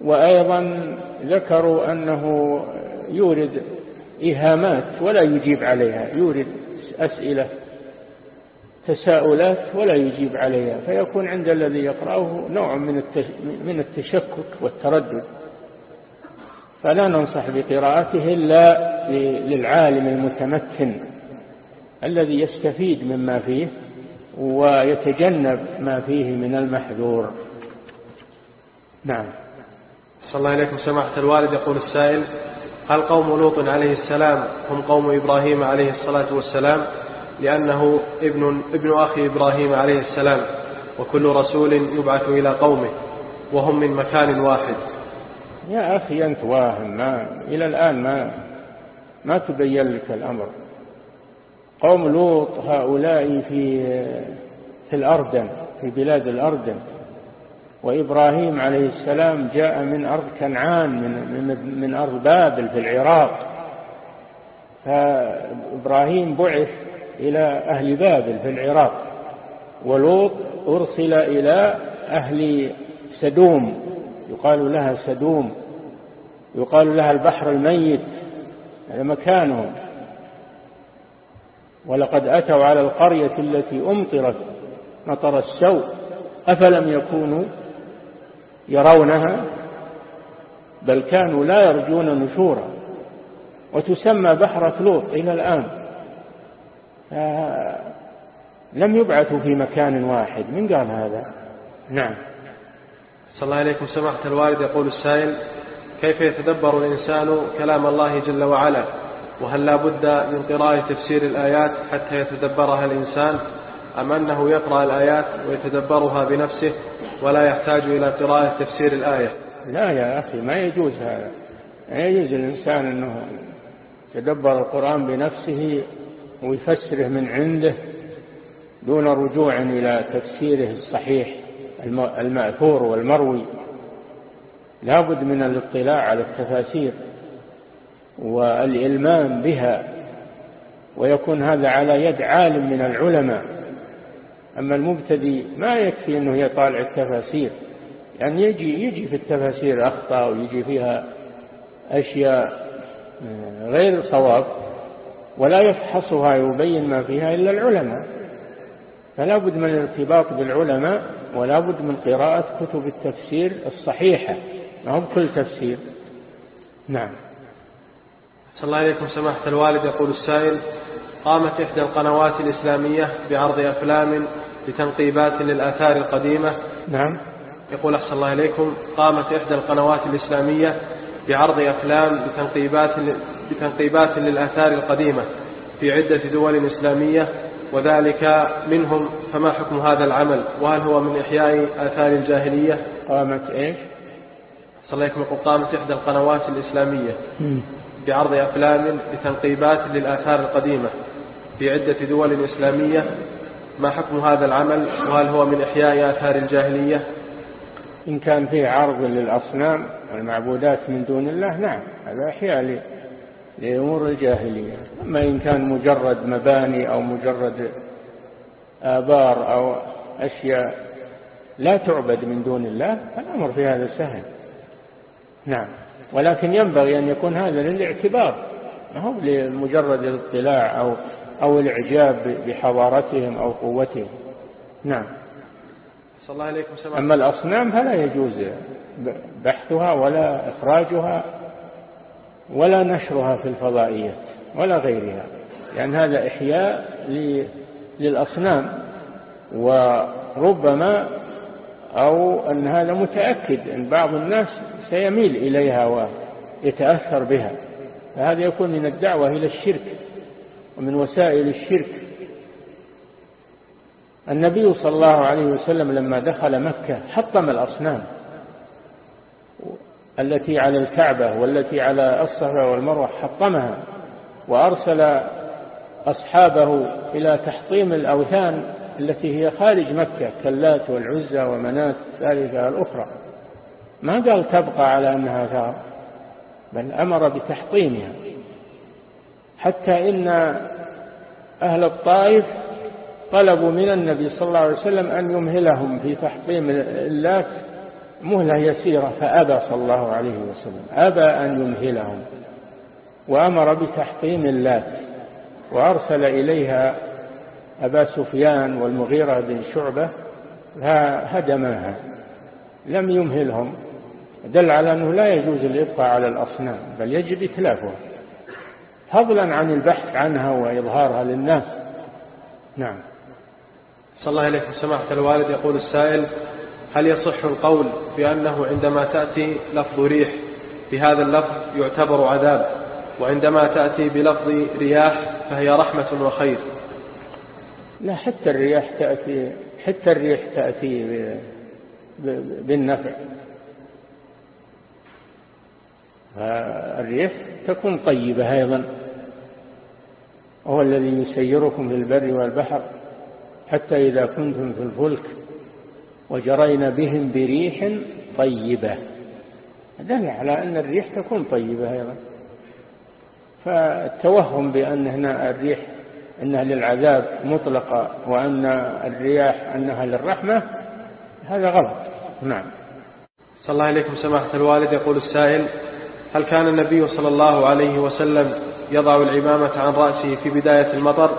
وأيضا ذكروا أنه يورد إيهامات ولا يجيب عليها يورد أسئلة تساؤلات ولا يجيب عليها فيكون عند الذي يقرأه نوع من التشكك والتردد. فلا ننصح بقراءته إلا للعالم المتمكن الذي يستفيد مما فيه ويتجنب ما فيه من المحذور. نعم. صلى الله عليكم سماحة الوالد يقول السائل هل قوم لوط عليه السلام هم قوم إبراهيم عليه الصلاة والسلام لأنه ابن, ابن أخي إبراهيم عليه السلام وكل رسول يبعث إلى قومه وهم من مكان واحد. يا أخي أنت واهم ما إلى الآن ما ما تبين لك الأمر. قوم لوط هؤلاء في في الأردن في بلاد الأردن. وإبراهيم عليه السلام جاء من أرض كنعان من, من, من أرض بابل في العراق. فإبراهيم بعث إلى أهل بابل في العراق ولوط أرسل إلى أهل سدوم. يقال لها سدوم يقال لها البحر الميت هذا مكانهم. ولقد أتوا على القرية التي أمطرت مطر السوء أفلم يكونوا يرونها بل كانوا لا يرجون نشورا وتسمى بحرة لوط إلى الآن. لم يبعثوا في مكان واحد. من قال هذا؟ نعم. صلى الله عليكم. سماحة الوالد يقول السائل كيف يتدبر الإنسان كلام الله جل وعلا؟ وهل لا بد من قراءة تفسير الآيات حتى يتدبرها الإنسان؟ أم أنه يقرأ الآيات ويتدبرها بنفسه ولا يحتاج إلى قراءة تفسير الآية؟ لا يا أخي ما يجوز هذا. ما يجوز الإنسان أنه يتدبر القرآن بنفسه ويفسره من عنده دون رجوع إلى تفسيره الصحيح المأثور والمروي. لا بد من الاطلاع على التفاسير والإلمام بها ويكون هذا على يد عالم من العلماء. أما المبتدي ما يكفي أنه يطالع التفاسير يعني يجي يجي في التفاسير أخطاء ويجي فيها أشياء آه، غير صواب ولا يفحصها ويبين ما فيها إلا العلماء. فلا بد من الارتباط بالعلماء ولا بد من قراءة كتب التفسير الصحيحة ما هو بكل تفسير. نعم. صلى الله عليكم سماحة الوالد يقول السائل قامت إحدى القنوات الإسلامية بعرض أفلام لتنقيبات للآثار القديمة. نعم. يقول أحسن الله إليكم قامت إحدى القنوات الإسلامية بعرض أفلام لتنقيبات, لتنقيبات للآثار القديمة في عدة دول إسلامية وذلك منهم فما حكم هذا العمل؟ وهل هو من إحياء آثار الجاهلية؟ قامت إيش؟ صلى الله عليه وسلم قامت إحدى القنوات الإسلامية بعرض أفلام لتنقيبات للآثار القديمة في عدة دول إسلامية ما حكم هذا العمل؟ وهل هو من إحياء آثار الجاهلية؟ إن كان فيه عرض للأصنام والمعبودات من دون الله نعم هذا إحياء لأمور الجاهلية. أما إن كان مجرد مباني أو مجرد آبار أو أشياء لا تعبد من دون الله فالأمر في هذا سهل. نعم. ولكن ينبغي أن يكون هذا للاعتبار ما هو لمجرد الاطلاع أو, أو الإعجاب بحضارتهم أو قوتهم. نعم. صلى الله عليكم وسلم. أما الأصنام فلا يجوز بحثها ولا إخراجها ولا نشرها في الفضائيات ولا غيرها لأن يعني هذا إحياء للأصنام وربما أو أن هذا متأكد أن بعض الناس سيميل إليها ويتأثر بها فهذا يكون من الدعوة إلى الشرك. ومن وسائل الشرك. النبي صلى الله عليه وسلم لما دخل مكة حطم الأصنام التي على الكعبة والتي على الصفا والمروة حطمها وأرسل أصحابه إلى تحطيم الأوثان التي هي خارج مكة كاللات والعزى ومنات الثالثة الأخرى. ما قال تبقى على أنها ثار بل أمر بتحطيمها. حتى إن أهل الطائف طلبوا من النبي صلى الله عليه وسلم أن يمهلهم في تحطيم اللات مهلة يسيرة فأبى صلى الله عليه وسلم أبى أن يمهلهم وأمر بتحطيم اللات وأرسل إليها أبا سفيان والمغيرة بن شعبة هدماها لم يمهلهم دل على أنه لا يجوز الإبقاء على الأصنام بل يجب إتلافها. فضلا عن البحث عنها وإظهارها للناس. نعم. صلى الله عليه سماحة الوالد يقول السائل هل يصح القول بأنه عندما تأتي لفظ ريح بهذا اللفظ يعتبر عذاب وعندما تأتي بلفظ رياح فهي رحمة وخير؟ لا حتى الرياح تأتي حتى الريح تأتي بالنفع. الريح تكون طيبة أيضا. وهو الذي يسيركم في البر والبحر حتى إذا كنتم في الفلك وجرين بهم بريح طيبة. دل على أن الريح تكون طيبة أيضا. فالتوهم بأن هنا الريح أنها للعذاب مطلقة وأن الرياح أنها للرحمة هذا غلط. نعم. صلى الله عليكم سماحة الوالد. يقول السائل هل كان النبي صلى الله عليه وسلم يضع العمامة عن رأسه في بداية المطر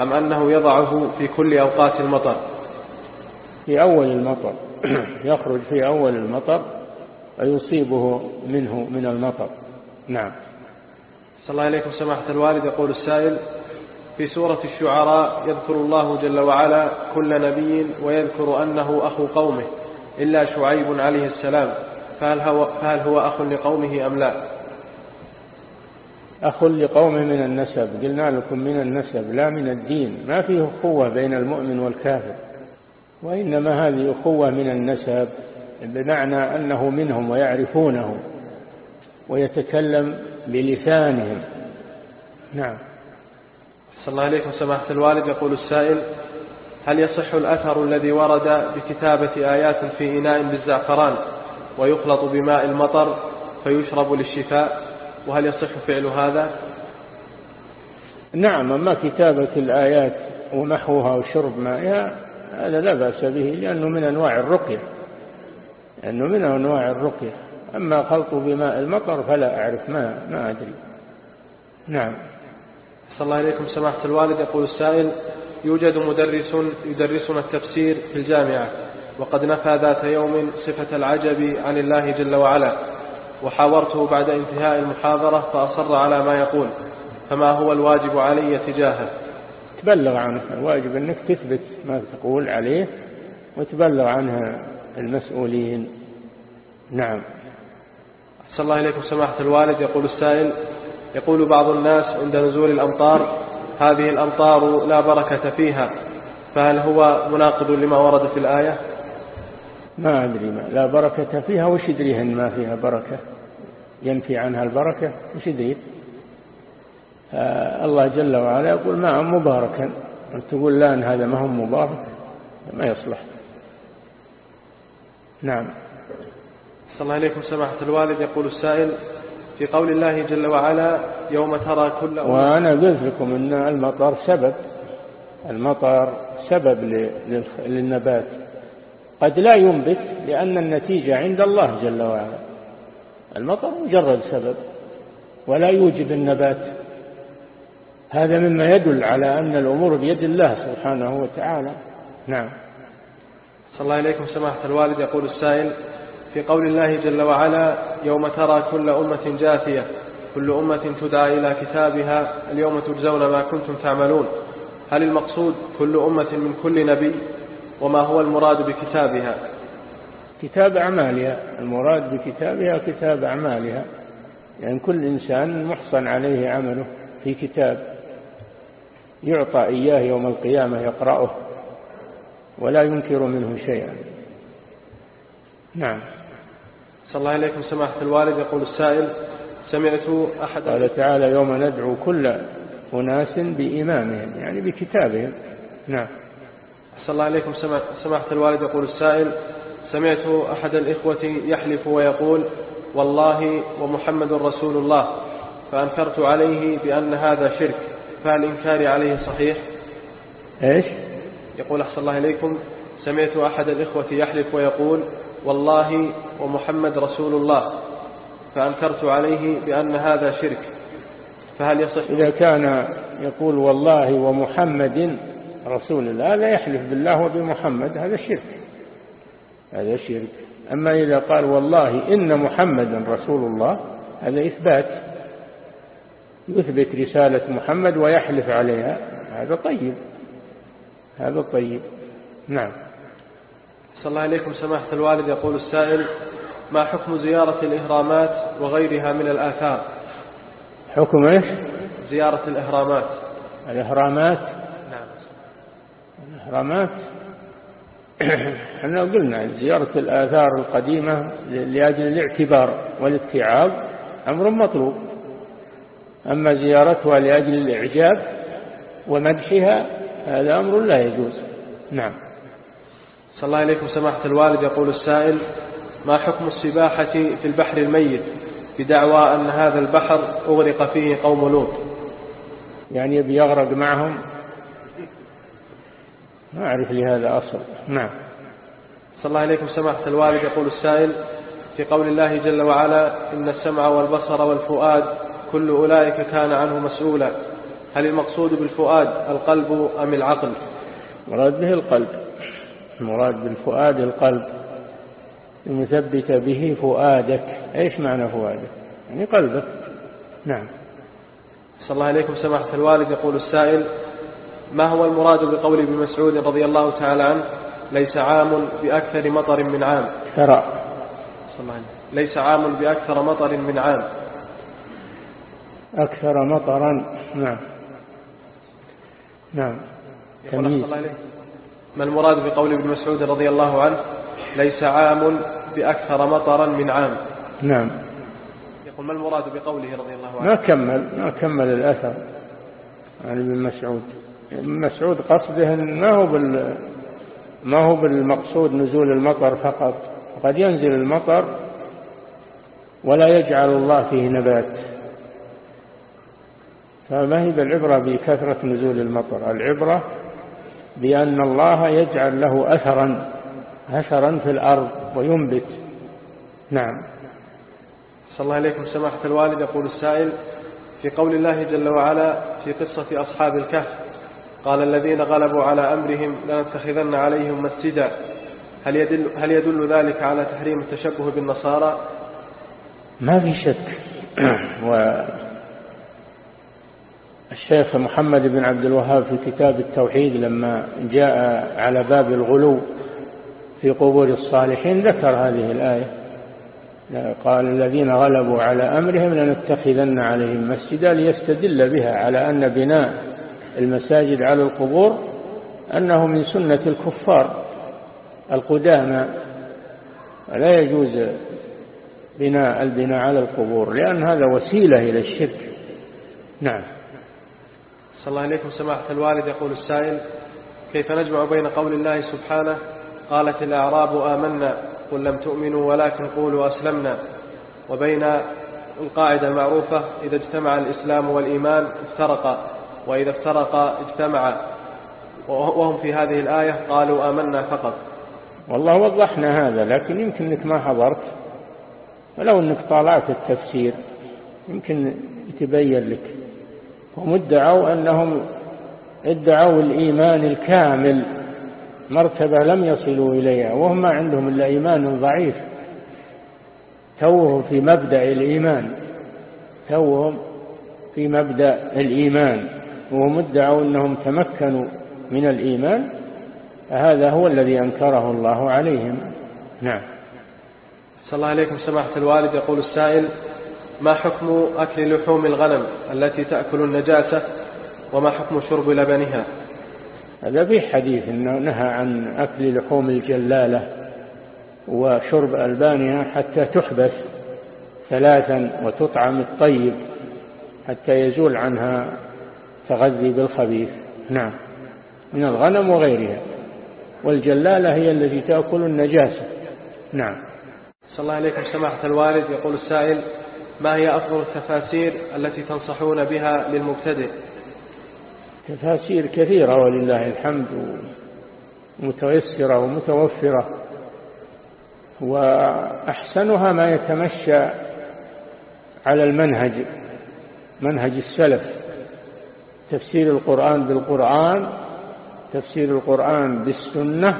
أم أنه يضعه في كل أوقات المطر؟ في أول المطر *clears throat* يخرج في أول المطر ويصيبه منه من المطر. نعم. صلى الله عليكم سماحة الوالد يقول السائل في سورة الشعراء يذكر الله جل وعلا كل نبي ويذكر أنه أخو قومه إلا شعيب عليه السلام فهل هو, فهل هو أخ لقومه أم لا؟ أخ لقومه من النسب. قلنا لكم من النسب لا من الدين. ما فيه أخوة بين المؤمن والكافر وإنما هذه أخوة من النسب بمعنى أنه منهم ويعرفونه ويتكلم بلسانهم. نعم. صلى الله عليكم سماحة الوالد. يقول السائل هل يصح الأثر الذي ورد بكتابة آيات في إناء بالزعفران ويخلط بماء المطر فيشرب للشفاء؟ وهل يصح فعل هذا؟ نعم أما كتابة الآيات ومحوها وشرب مائها هذا لا بأس به لأنه من أنواع الرقية لأنه من أنواع الرقية. أما خلط بماء المطر فلا أعرف ما, ما أدري. نعم. صلى الله عليكم سماحة الوالد. يقول السائل يوجد مدرس يدرسنا التفسير في الجامعة وقد نفى ذات يوم صفة العجب عن الله جل وعلا. وحاورته بعد انتهاء المحاضرة فأصر على ما يقول فما هو الواجب علي تجاهه؟ تبلغ عنه الواجب أنك تثبت ما تقول عليه وتبلغ عنها المسؤولين. نعم. صلى الله عليكم سماحة الوالد. يقول السائل يقول بعض الناس عند نزول الأمطار هذه الأمطار لا بركة فيها فهل هو مناقض لما ورد في الآية؟ ما أدري ما. لا بركة فيها وش يدريه إن ما فيها بركة؟ ينفي عنها البركة وش يدريه آه الله جل وعلا يقول ما مباركا. تقول لا إن هذا ما هو مبارك ما يصلح. نعم. صلى الله عليكم سماحة الوالد. يقول السائل في قول الله جل وعلا يوم ترى كل وأنا قلت لكم أن المطر سبب. المطر سبب للنبات. قد لا ينبت لأن النتيجة عند الله جل وعلا. المطر مجرد سبب ولا يوجب النبات. هذا مما يدل على أن الأمور بيد الله سبحانه وتعالى. نعم. صلى الله عليكم سماحة الوالد. يقول السائل في قول الله جل وعلا يوم ترى كل أمة جاثية كل أمة تدعى إلى كتابها اليوم تجزون ما كنتم تعملون. هل المقصود كل أمة من كل نبي؟ وما هو المراد بكتابها؟ كتاب أعمالها. المراد بكتابها كتاب أعمالها. يعني كل إنسان محصن عليه عمله في كتاب يعطى إياه يوم القيامة يقرأه ولا ينكر منه شيئا. نعم. صلى الله عليكم سماحة الوالد. يقول السائل سمعت أحد قال تعالى يوم ندعو كل أناس بإمامهم يعني بكتابهم. نعم. صلى الله عليكم سماحة الوالد يقول السائل سمعت أحد الإخوة يحلف ويقول والله ومحمد رسول الله. فأنكرت عليه بأن هذا شرك. فهل إنكاري عليه صحيح؟ إيش؟ يقول أحسن الله إليكم. سمعت أحد الإخوة يحلف ويقول والله ومحمد رسول الله. فأنكرت عليه بأن هذا شرك. فهل يصح؟ إذا كان يقول والله ومحمد رسول الله هذا يحلف بالله وبمحمد هذا شرك. هذا شرك. أما إذا قال والله إن محمدا رسول الله هذا إثبات. يثبت رسالة محمد ويحلف عليها. هذا طيب. هذا طيب. نعم. صلى الله عليكم سماحة الوالد. يقول السائل ما حكم زيارة الإهرامات وغيرها من الآثار؟ حكم إيش؟ زيارة الإهرامات. الإهرامات؟ الإهرامات *clears throat* إحنا قلنا زيارة الآثار القديمة لأجل الاعتبار والاتعاظ أمر مطلوب. أما زيارتها لأجل الإعجاب ومدحها هذا أمر لا يجوز. نعم. صلى الله عليكم سماحة الوالد. يقول السائل ما حكم السباحة في البحر الميت بدعوى أن هذا البحر أغرق فيه قوم لوط؟ يعني يبي يغرق معهم ما أعرف لهذا أصل. نعم. صلى الله عليكم سماحة الوالد. يقول السائل في قول الله جل وعلا إن السمع والبصر والفؤاد كل أولئك كان عنه مسؤولا. هل المقصود بالفؤاد القلب أم العقل؟ مراد به القلب. المراد بالفؤاد القلب. المثبت به فؤادك. إيش معنى فؤادك؟ يعني قلبك. نعم. صلى الله عليكم سماحة الوالد. يقول السائل ما هو المراد بقول ابن مسعود رضي الله تعالى عنه؟ ليس عام بأكثر مطر من عام. ترى. صلى الله عليه ليس عام بأكثر مطر من عام. أكثر مطرا. نعم. نعم. تمييز. ما المراد بقول ابن مسعود رضي الله عنه؟ ليس عام بأكثر مطرا من عام. نعم. يقول ما المراد بقوله رضي الله عنه؟ ما كمل. ما كمل الأثر عن ابن مسعود. مسعود قصده ما هو بال ما هو بالمقصود نزول المطر فقط. قد ينزل المطر ولا يجعل الله فيه نبات. فما هي بالعبرة بكثرة نزول المطر؟ العبرة بأن الله يجعل له أثرا أثرا في الأرض وينبت. نعم. صلى الله عليكم سماحة الوالد. يقول السائل في قول الله جل وعلا في قصة أصحاب الكهف قال الذين غلبوا على أمرهم لنتخذن عليهم مسجدا. هل يدل, هل يدل ذلك على تحريم التشبه بالنصارى؟ ما في شك. *clears throat* والشيخ محمد بن عبد الوهاب في كتاب التوحيد لما جاء على باب الغلو في قبور الصالحين ذكر هذه الآية. قال الذين غلبوا على أمرهم لنتخذن عليهم مسجدا ليستدل بها على أن بناء المساجد على القبور أنه من سنة الكفار. القدامى لا يجوز بناء البناء على القبور لأن هذا وسيلة إلى الشرك. نعم. صلى الله عليكم سماحة الوالد. يقول السائل كيف نجمع بين قول الله سبحانه قالت الأعراب آمنا قل لم تؤمنوا ولكن قولوا أسلمنا. وبين القاعدة المعروفة إذا اجتمع الإسلام والإيمان افترقا. وإذا افترقا اجتمعا وهم في هذه الآية قالوا آمنا فقط. والله وضحنا هذا لكن يمكن أنك ما حضرت. ولو أنك طالعت التفسير يمكن يتبين لك. هم ادعوا أنهم ادعوا الإيمان الكامل مرتبة لم يصلوا إليها وهم ما عندهم إلا إيمان ضعيف. توهم في مبدأ الإيمان توهم في مبدأ الإيمان. وهم ادعوا أنهم تمكنوا من الإيمان هذا هو الذي أنكره الله عليهم. نعم. صلى الله عليكم سماحة الوالد. يقول السائل ما حكم أكل لحوم الغنم التي تأكل النجاسة وما حكم شرب لبنها؟ هذا في حديث أنه نهى عن أكل لحوم الجلالة وشرب ألبانها حتى تحبس ثلاثا وتطعم الطيب حتى يزول عنها تغذي بالخبيث. نعم. من الغنم وغيرها. والجلالة هي التي تأكل النجاسة. نعم. صلى الله عليكم سماحة الوالد. يقول السائل ما هي أفضل التفاسير التي تنصحون بها للمبتدئ؟ تفاسير كثيرة ولله الحمد متيسرة ومتوفرة. وأحسنها ما يتمشى على المنهج منهج السلف. تفسير القرآن بالقرآن تفسير القرآن بالسنة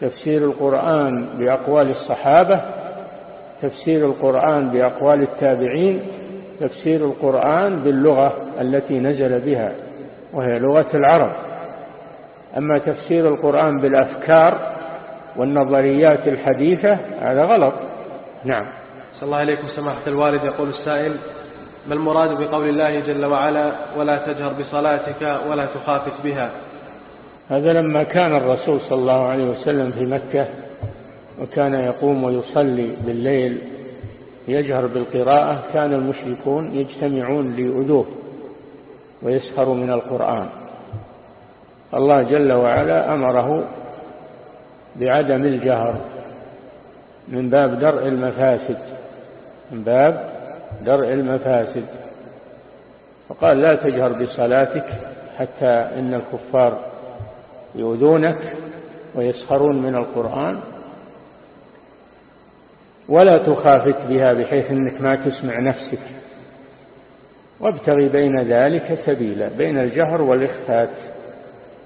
تفسير القرآن بأقوال الصحابة تفسير القرآن بأقوال التابعين تفسير القرآن باللغة التي نزل بها وهي لغة العرب. أما تفسير القرآن بالأفكار والنظريات الحديثة هذا غلط. نعم. صلى الله عليكم سماحة الوالد يقول السائل ما المراد بقول الله جل وعلا ولا تجهر بصلاتك ولا تخافت بها؟ هذا لما كان الرسول صلى الله عليه وسلم في مكة وكان يقوم ويصلي بالليل يجهر بالقراءة كان المشركون يجتمعون ليؤذوه ويسخروا من القرآن. الله جل وعلا أمره بعدم الجهر من باب درء المفاسد من باب درء المفاسد. فقال لا تجهر بصلاتك حتى إن الكفار يؤذونك ويسخرون من القرآن. ولا تخافت بها بحيث أنك ما تسمع نفسك. وابتغي بين ذلك سبيلا بين الجهر والإخفات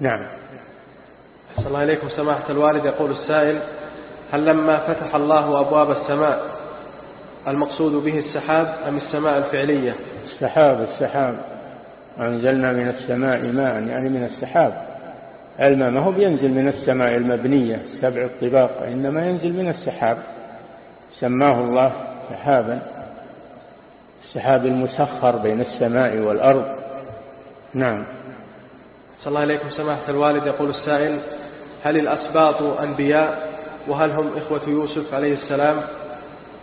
نعم. صلى الله عليكم سماحة الوالد. يقول السائل هل لما فتح الله أبواب السماء المقصود به السحاب أم السماء الفعلية؟ السحاب السحاب. أنزلنا من السماء ماء يعني من السحاب. الماء ما هو بينزل من السماء المبنية سبع الطباق إنما ينزل من السحاب. سماه الله سحابا. السحاب المسخر بين السماء والأرض. نعم. صلى الله عليكم سماحة الوالد. يقول السائل هل الأسباط أنبياء؟ وهل هم إخوة يوسف عليه السلام؟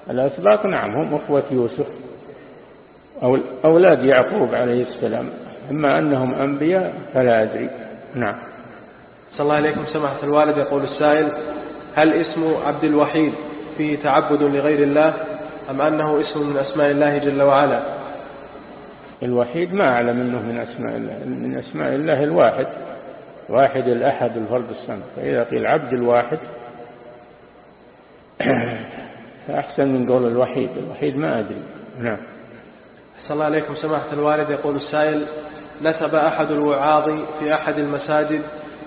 الأسباط نعم هم إخوة يوسف أولاد يعقوب عليه السلام أما أنهم أنبياء فلا أدري. نعم. صلى الله عليكم سماحة الوالد يقول السائل هل اسم عبد الوحيد فيه تعبد لغير الله أم أنه اسم من أسماء الله جل وعلا؟ الوحيد ما أعلم أنه من أسماء الله من أسماء الله الواحد واحد الأحد الفرد الصمد فإذا قيل عبد الواحد فأحسن من قول الوحيد الوحيد ما أدري. نعم. صلى الله عليكم. سماحة الوالد يقول السائل نسب أحد الوعاظ في أحد المساجد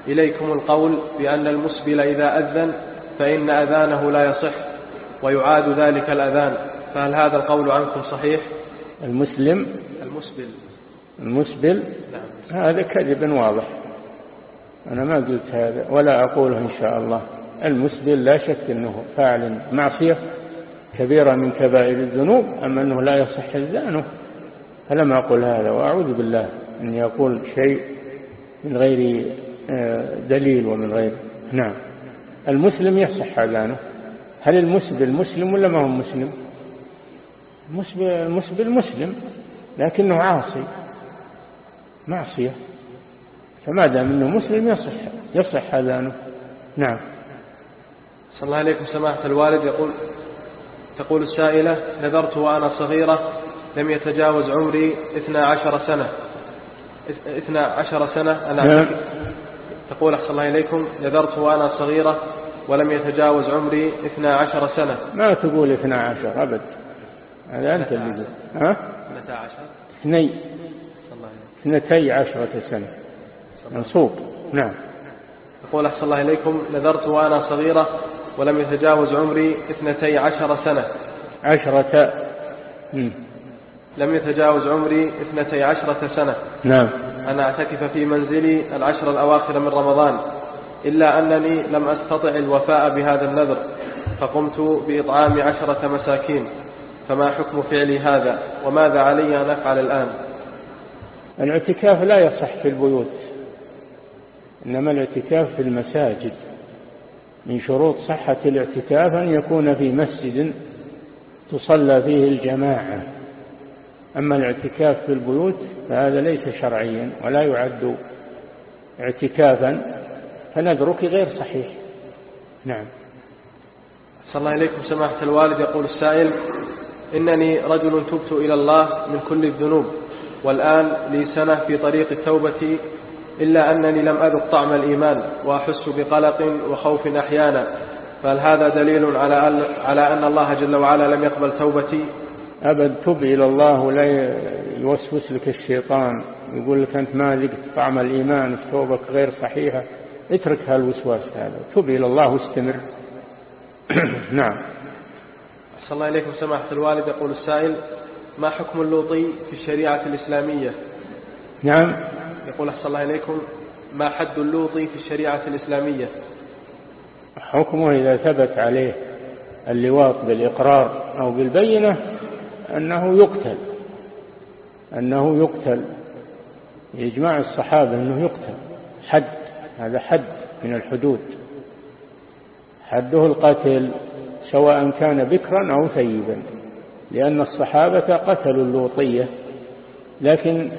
إليكم القول بأن المسبل إذا أذن فإن أذانه لا يصح ويعاد ذلك الأذان فهل هذا القول عنكم صحيح؟ المسلم؟ المسبل. المسبل؟ نعم. هذا كذب واضح. أنا ما قلت هذا ولا أقوله إن شاء الله. المسبل لا شك أنه فاعل معصية. كبيرة من كبائر الذنوب أما أنه لا يصح إذانه فلم أقل هذا وأعوذ بالله أن يقول شيء من غير آه، دليل ومن غير. نعم. المسلم يصح أذانه هل المسبل مسلم ولا ما هو مسلم؟ المسبل مسلم لكنه عاصي. معصية. فما دام أنه مسلم يصح يصح اذانه نعم. صلى الله عليكم سماحة الوالد يقول تقول السائلة نذرت وأنا صغيرة لم يتجاوز عمري اثنا عشر سنة. اثنا عشر سنة أنا نعم. تقول أحسن الله إليكم نذرت وأنا صغيرة ولم يتجاوز عمري اثنا عشر سنة. ما تقول اثنا عشر أبد. هذا أنت اللي ها؟ اثنتا عشر. اثني. اثنتي عشرة سنة. منصوب. نعم. يقول أحسن الله إليكم نذرت وأنا صغيرة ولم يتجاوز عمري اثنتي عشر سنة. عشرة. لم يتجاوز عمري اثنتي عشرة سنة. نعم. أن أعتكف في منزلي العشر الأواخر من رمضان. إلا أنني لم أستطع الوفاء بهذا النذر فقمت بإطعام عشرة مساكين. فما حكم فعلي هذا؟ وماذا علي أن أفعل الآن؟ الاعتكاف لا يصح في البيوت إنما الاعتكاف في المساجد. من شروط صحة الاعتكاف أن يكون في مسجد تصلى فيه الجماعة. أما الاعتكاف في البيوت فهذا ليس شرعيا ولا يعد اعتكافا فنذرك غير صحيح. نعم. صلى الله إليكم سماحة الوالد. يقول السائل إنني رجل تبت إلى الله من كل الذنوب والآن لي سنة في طريق التوبة إلا أنني لم أذق طعم الإيمان وأحس بقلق وخوف أحيانا. فهل هذا دليل على على أن الله جل وعلا لم يقبل توبتي؟ أبد تب إلى الله ولا يوسوس لك الشيطان. يقول لك أنت ما ذقت طعم الإيمان توبك غير صحيحة اترك هالوسواس هذا. تب إلى الله واستمر. *coughs* نعم. صلى الله إليكم. سماحة الوالد يقول السائل ما حكم اللوطي في الشريعة الإسلامية؟ نعم. يقول أحسن الله إليكم ما حد اللوطي في الشريعة الإسلامية؟ حكمه إذا ثبت عليه اللواط بالإقرار أو بالبينة أنه يقتل أنه يقتل. إجماع الصحابة أنه يقتل. حد هذا حد من الحدود. حده القتل سواء كان بكرا أو ثيبا لأن الصحابة قتلوا اللوطية لكن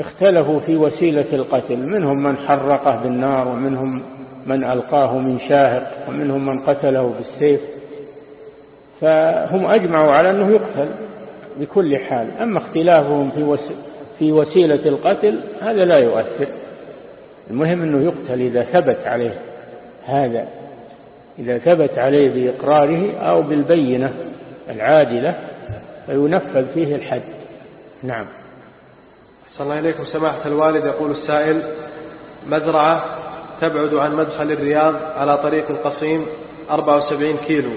اختلفوا في وسيلة القتل. منهم من حرقه بالنار ومنهم من ألقاه من شاهق ومنهم من قتله بالسيف فهم أجمعوا على أنه يقتل بكل حال. أما اختلافهم في, وس في وسيلة القتل هذا لا يؤثر. المهم أنه يقتل إذا ثبت عليه هذا إذا ثبت عليه بإقراره أو بالبينة العادلة فينفذ فيه الحد. نعم. صلى الله إليكم سماحة الوالد يقول السائل مزرعة تبعد عن مدخل الرياض على طريق القصيم 74 كيلو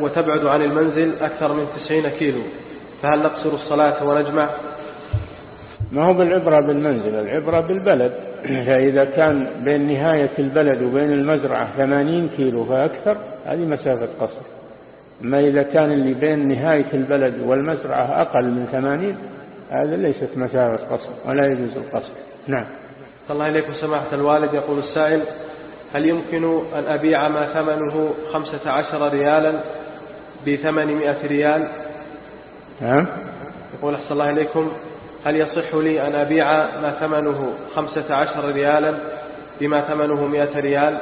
وتبعد عن المنزل أكثر من 90 كيلو فهل نقصر الصلاة ونجمع؟ ما هو بالعبرة بالمنزل العبرة بالبلد. *clears throat* فإذا كان بين نهاية البلد وبين المزرعة 80 كيلو فأكثر هذه مسافة قصر. أما إذا كان اللي بين نهاية البلد والمزرعة أقل من 80 هذا ليست مسافة قصر ولا يجوز القصر. نعم. الله إليكم سماحة الوالد. يقول السائل هل يمكن أن أبيع ما ثمنه خمسة عشر ريالا بثمانمائة ريال؟ نعم. يقول أحسن الله إليكم هل يصح لي أن أبيع ما ثمنه خمسة عشر ريالا بما ثمنه مئة ريال؟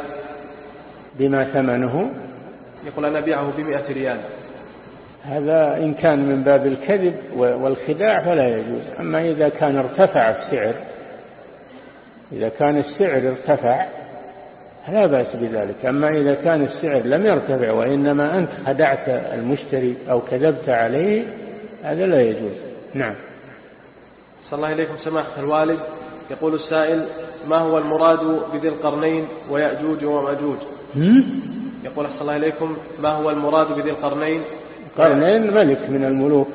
بما ثمنه؟ يقول أن أبيعه بمئة ريال. هذا إن كان من باب الكذب والخداع فلا يجوز. أما إذا كان ارتفع السعر إذا كان السعر ارتفع لا بأس بذلك. أما إذا كان السعر لم يرتفع وإنما أنت خدعت المشتري أو كذبت عليه هذا لا يجوز. نعم. صلى الله إليكم سماحة الوالد. يقول السائل ما هو المراد بذي القرنين ويأجوج ومأجوج؟ يقول صلى الله إليكم ما هو المراد بذي القرنين قرنين ملك من الملوك.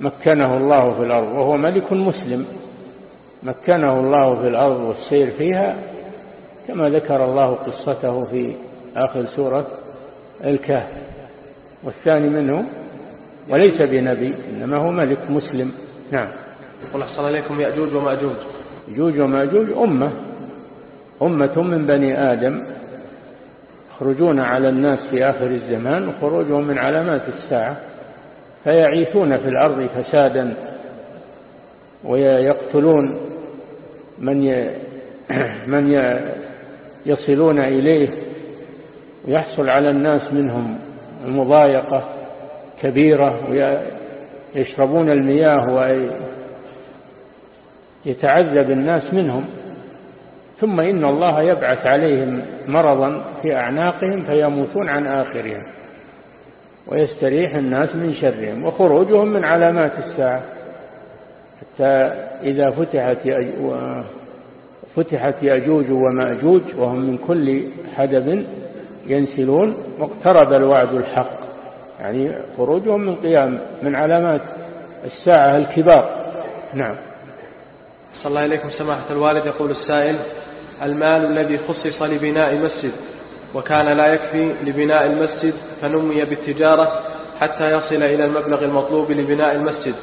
مكنه الله في الأرض وهو ملك مسلم. مكنه الله في الأرض والسير فيها كما ذكر الله قصته في آخر سورة الكهف. والثاني منه وليس بنبي إنما هو ملك مسلم. نعم. يقول أحسن عليكم يأجوج ومأجوج. يأجوج ومأجوج أمة. أمة من بني آدم. يخرجون على الناس في آخر الزمان وخروجهم من علامات الساعة فيعيثون في الأرض فسادا ويقتلون من *clears throat* من يصلون إليه ويحصل على الناس منهم مضايقة كبيرة ويشربون المياه ويتعذب الناس منهم. ثم إن الله يبعث عليهم مرضا في أعناقهم فيموتون عن آخرهم ويستريح الناس من شرهم وخروجهم من علامات الساعة. حتى إذا فتحت فتحت يأجوج ومأجوج وهم من كل حدب ينسلون واقترب الوعد الحق. يعني خروجهم من قيام من علامات الساعة الكبار. نعم. صلى الله إليكم سماحة الوالد. يقول السائل المال الذي خصص لبناء مسجد وكان لا يكفي لبناء المسجد فنمي بالتجارة حتى يصل إلى المبلغ المطلوب لبناء المسجد.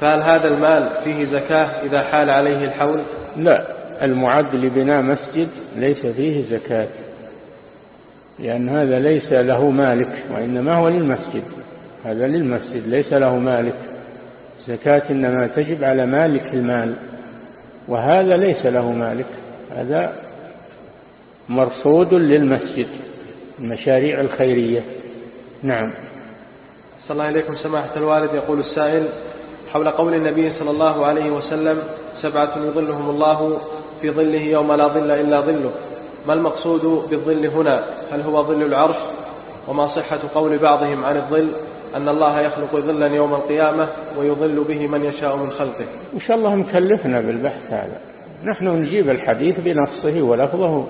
فهل هذا المال فيه زكاة إذا حال عليه الحول؟ لا المعد لبناء مسجد ليس فيه زكاة لأن هذا ليس له مالك وإنما هو للمسجد. هذا للمسجد ليس له مالك. زكاة إنما تجب على مالك المال وهذا ليس له مالك. هذا مرصود للمسجد المشاريع الخيرية. نعم. صلى الله عليكم سماحة الوالد. يقول السائل حول قول النبي صلى الله عليه وسلم سبعة يظلهم الله في ظله يوم لا ظل إلا ظله. ما المقصود بالظل هنا؟ هل هو ظل العرش؟ وما صحة قول بعضهم عن الظل؟ أن الله يخلق ظلا يوم القيامة ويظل به من يشاء من خلقه. إن شاء الله مكلفنا بالبحث هذا. نحن نجيب الحديث بنصه ولفظه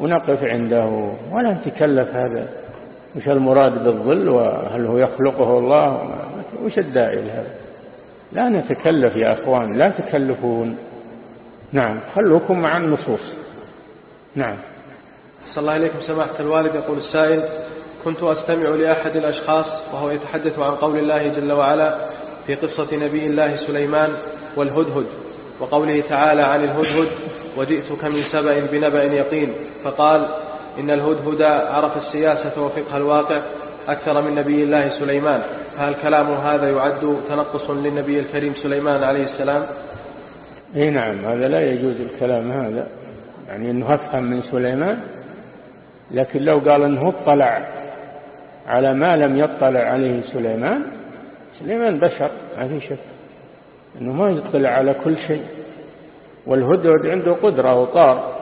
ونقف عنده ولا نتكلف هذا. وش المراد بالظل وهل هو يخلقه الله وش الداعي لهذا لا نتكلف يا أخوان لا تكلفون. نعم خلوكم مع النصوص. نعم. صلى الله عليكم سماحة الوالد يقول السائل كنت أستمع لأحد الأشخاص وهو يتحدث عن قول الله جل وعلا في قصة نبي الله سليمان والهدهد. وقوله تعالى عن الهدهد وجئتك من سبأ بنبأ يقين. فقال إن الهدهد عرف السياسة وفقه الواقع أكثر من نبي الله سليمان. فهل كلام هذا يعد تنقص للنبي الكريم سليمان عليه السلام؟ إي نعم هذا لا يجوز الكلام هذا. يعني أنه أفهم من سليمان لكن لو قال أنه اطلع على ما لم يطلع عليه سليمان سليمان بشر ما في شك. أنه ما يطلع على كل شيء. والهدهد عنده قدرة وطار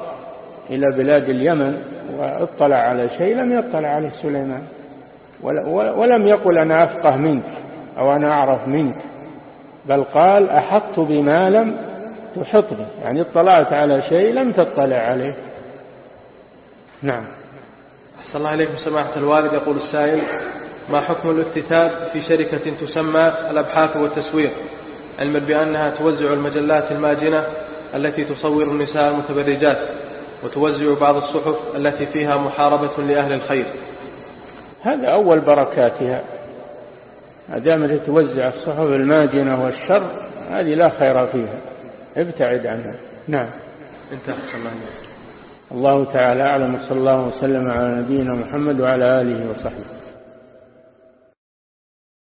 إلى بلاد اليمن واطلع على شيء لم يطلع عليه سليمان. ولم يقل أنا أفقه منك أو أنا أعرف منك بل قال أحطت بما لم تحط به يعني اطلعت على شيء لم تطلع عليه. نعم. أحسن الله عليكم سماحة الوالد. يقول السائل ما حكم الاكتتاب في شركة تسمى الأبحاث والتسويق؟ علما بأنها توزع المجلات الماجنة التي تصور النساء المتبرجات وتوزع بعض الصحف التي فيها محاربة لأهل الخير. هذا أول بركاتها. دامت توزع الصحف الماجنة والشر هذه لا خير فيها. ابتعد عنها. نعم. انتهى. الله. الله تعالى أعلم صلى الله وسلم على نبينا محمد وعلى آله وصحبه.